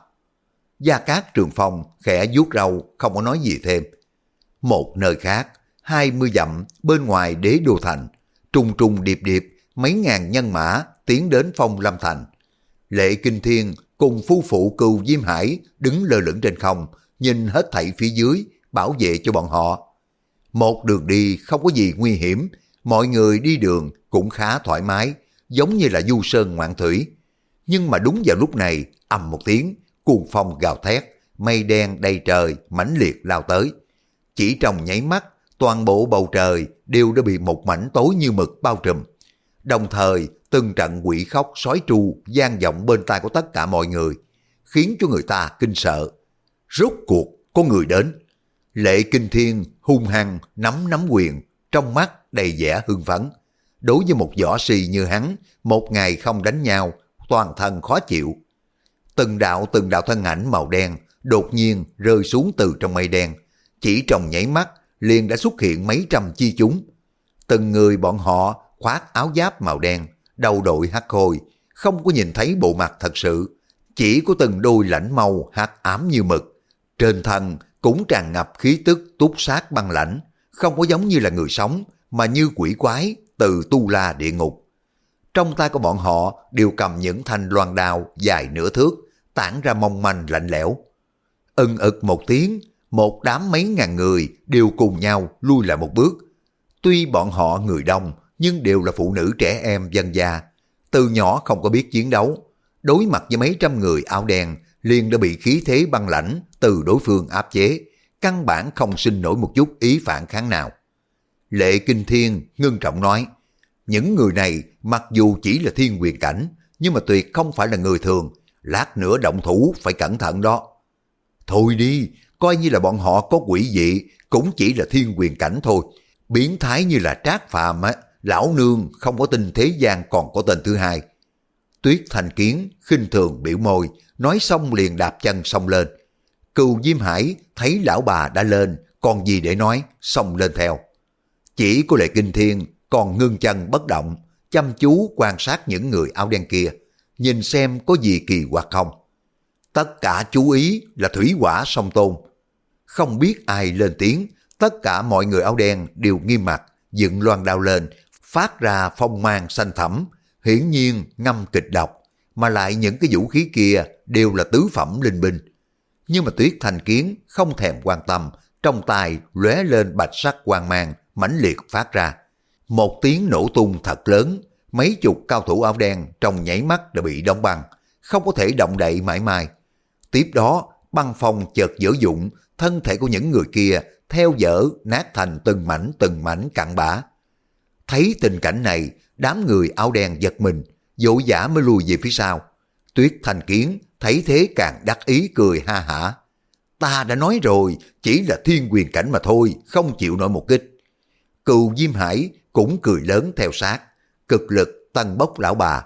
Gia Cát Trường Phong khẽ vuốt râu, không có nói gì thêm. Một nơi khác, hai mươi dặm bên ngoài đế đô thành, trùng trùng điệp điệp, mấy ngàn nhân mã tiến đến phong lâm thành. Lệ Kinh Thiên cùng phu phụ cừu Diêm Hải đứng lơ lửng trên không, nhìn hết thảy phía dưới, bảo vệ cho bọn họ. Một đường đi không có gì nguy hiểm, mọi người đi đường cũng khá thoải mái, giống như là du sơn ngoạn thủy. Nhưng mà đúng vào lúc này, ầm một tiếng, cuồng phong gào thét, mây đen đầy trời, mãnh liệt lao tới. Chỉ trong nháy mắt, toàn bộ bầu trời đều đã bị một mảnh tối như mực bao trùm. Đồng thời, từng trận quỷ khóc sói tru gian vọng bên tai của tất cả mọi người, khiến cho người ta kinh sợ. Rốt cuộc, có người đến. Lệ Kinh Thiên hung hăng nắm nắm quyền, trong mắt đầy vẻ hưng phấn. Đối với một võ sĩ như hắn, một ngày không đánh nhau, toàn thân khó chịu. Từng đạo từng đạo thân ảnh màu đen đột nhiên rơi xuống từ trong mây đen. Chỉ trong nhảy mắt, liền đã xuất hiện mấy trăm chi chúng. Từng người bọn họ khoác áo giáp màu đen, đầu đội hắc khôi, không có nhìn thấy bộ mặt thật sự. Chỉ có từng đôi lãnh màu hắc ám như mực. Trên thân cũng tràn ngập khí tức túc sát băng lãnh, không có giống như là người sống, mà như quỷ quái từ tu la địa ngục. Trong tay của bọn họ đều cầm những thanh loan đao dài nửa thước, tản ra mong manh lạnh lẽo. Ân ực một tiếng, một đám mấy ngàn người đều cùng nhau lui lại một bước. Tuy bọn họ người đông, nhưng đều là phụ nữ trẻ em dân gia. Từ nhỏ không có biết chiến đấu, đối mặt với mấy trăm người áo đen liền đã bị khí thế băng lãnh từ đối phương áp chế, căn bản không sinh nổi một chút ý phản kháng nào. Lệ Kinh Thiên ngưng trọng nói, những người này mặc dù chỉ là thiên quyền cảnh, nhưng mà tuyệt không phải là người thường, lát nữa động thủ phải cẩn thận đó. Thôi đi, coi như là bọn họ có quỷ dị, cũng chỉ là thiên quyền cảnh thôi. Biến thái như là trác phàm á, lão nương không có tin thế gian còn có tên thứ hai. Tuyết thành kiến, khinh thường biểu môi, nói xong liền đạp chân xông lên. Cừu Diêm Hải thấy lão bà đã lên, còn gì để nói, xông lên theo. Chỉ có lệ kinh thiên còn ngưng chân bất động, chăm chú quan sát những người áo đen kia, nhìn xem có gì kỳ quặc không. Tất cả chú ý là thủy quả song tôn. Không biết ai lên tiếng, tất cả mọi người áo đen đều nghiêm mặt, dựng loan đao lên, phát ra phong mang xanh thẳm, hiển nhiên ngâm kịch độc, mà lại những cái vũ khí kia đều là tứ phẩm linh binh. Nhưng mà Tuyết Thành Kiến không thèm quan tâm, trong tay lóe lên bạch sắc quang mang, mãnh liệt phát ra. Một tiếng nổ tung thật lớn, mấy chục cao thủ áo đen trong nhảy mắt đã bị đóng băng, không có thể động đậy mãi mãi. Tiếp đó, băng phong chợt dở dụng, thân thể của những người kia theo dở nát thành từng mảnh từng mảnh cặn bã. Thấy tình cảnh này, đám người áo đen giật mình, dỗ giả mới lùi về phía sau. Tuyết Thành Kiến thấy thế càng đắc ý cười ha hả. Ta đã nói rồi, chỉ là thiên quyền cảnh mà thôi, không chịu nổi một kích. cựu Diêm Hải cũng cười lớn theo sát, cực lực tăng bốc lão bà.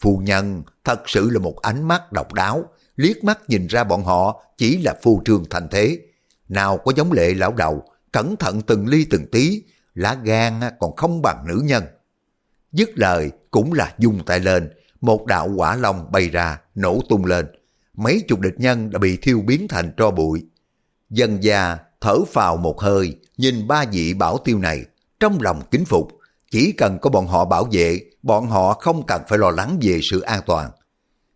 Phu nhân thật sự là một ánh mắt độc đáo, liếc mắt nhìn ra bọn họ chỉ là phu trương thành thế. Nào có giống lệ lão đầu, cẩn thận từng ly từng tí, lá gan còn không bằng nữ nhân. Dứt lời cũng là dung tay lên, một đạo quả long bay ra, nổ tung lên. Mấy chục địch nhân đã bị thiêu biến thành tro bụi. Dân già thở phào một hơi, nhìn ba vị bảo tiêu này, trong lòng kính phục. Chỉ cần có bọn họ bảo vệ, bọn họ không cần phải lo lắng về sự an toàn.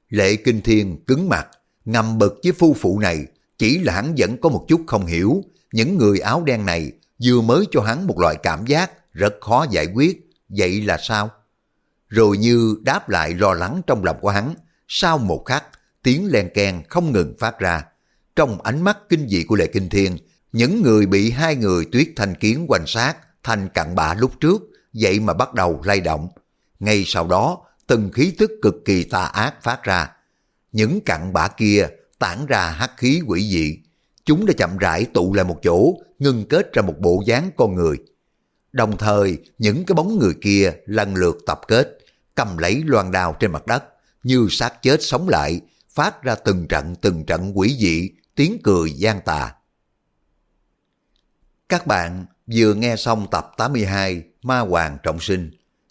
Lệ Kinh Thiên cứng mặt, ngầm bực với phu phụ này, chỉ là hắn vẫn có một chút không hiểu, những người áo đen này vừa mới cho hắn một loại cảm giác rất khó giải quyết, vậy là sao? Rồi như đáp lại lo lắng trong lòng của hắn, sau một khắc, tiếng len keng không ngừng phát ra. Trong ánh mắt kinh dị của Lệ Kinh Thiên, những người bị hai người tuyết thanh kiến quan sát thành cặn bã lúc trước, vậy mà bắt đầu lay động. Ngay sau đó, từng khí tức cực kỳ tà ác phát ra. Những cặn bã kia tản ra hắc khí quỷ dị. Chúng đã chậm rãi tụ lại một chỗ, ngưng kết ra một bộ dáng con người. Đồng thời, những cái bóng người kia lần lượt tập kết, cầm lấy loan đao trên mặt đất, như xác chết sống lại, phát ra từng trận từng trận quỷ dị, tiếng cười gian tà. Các bạn vừa nghe xong tập 82 Ma Hoàng Trọng Sinh.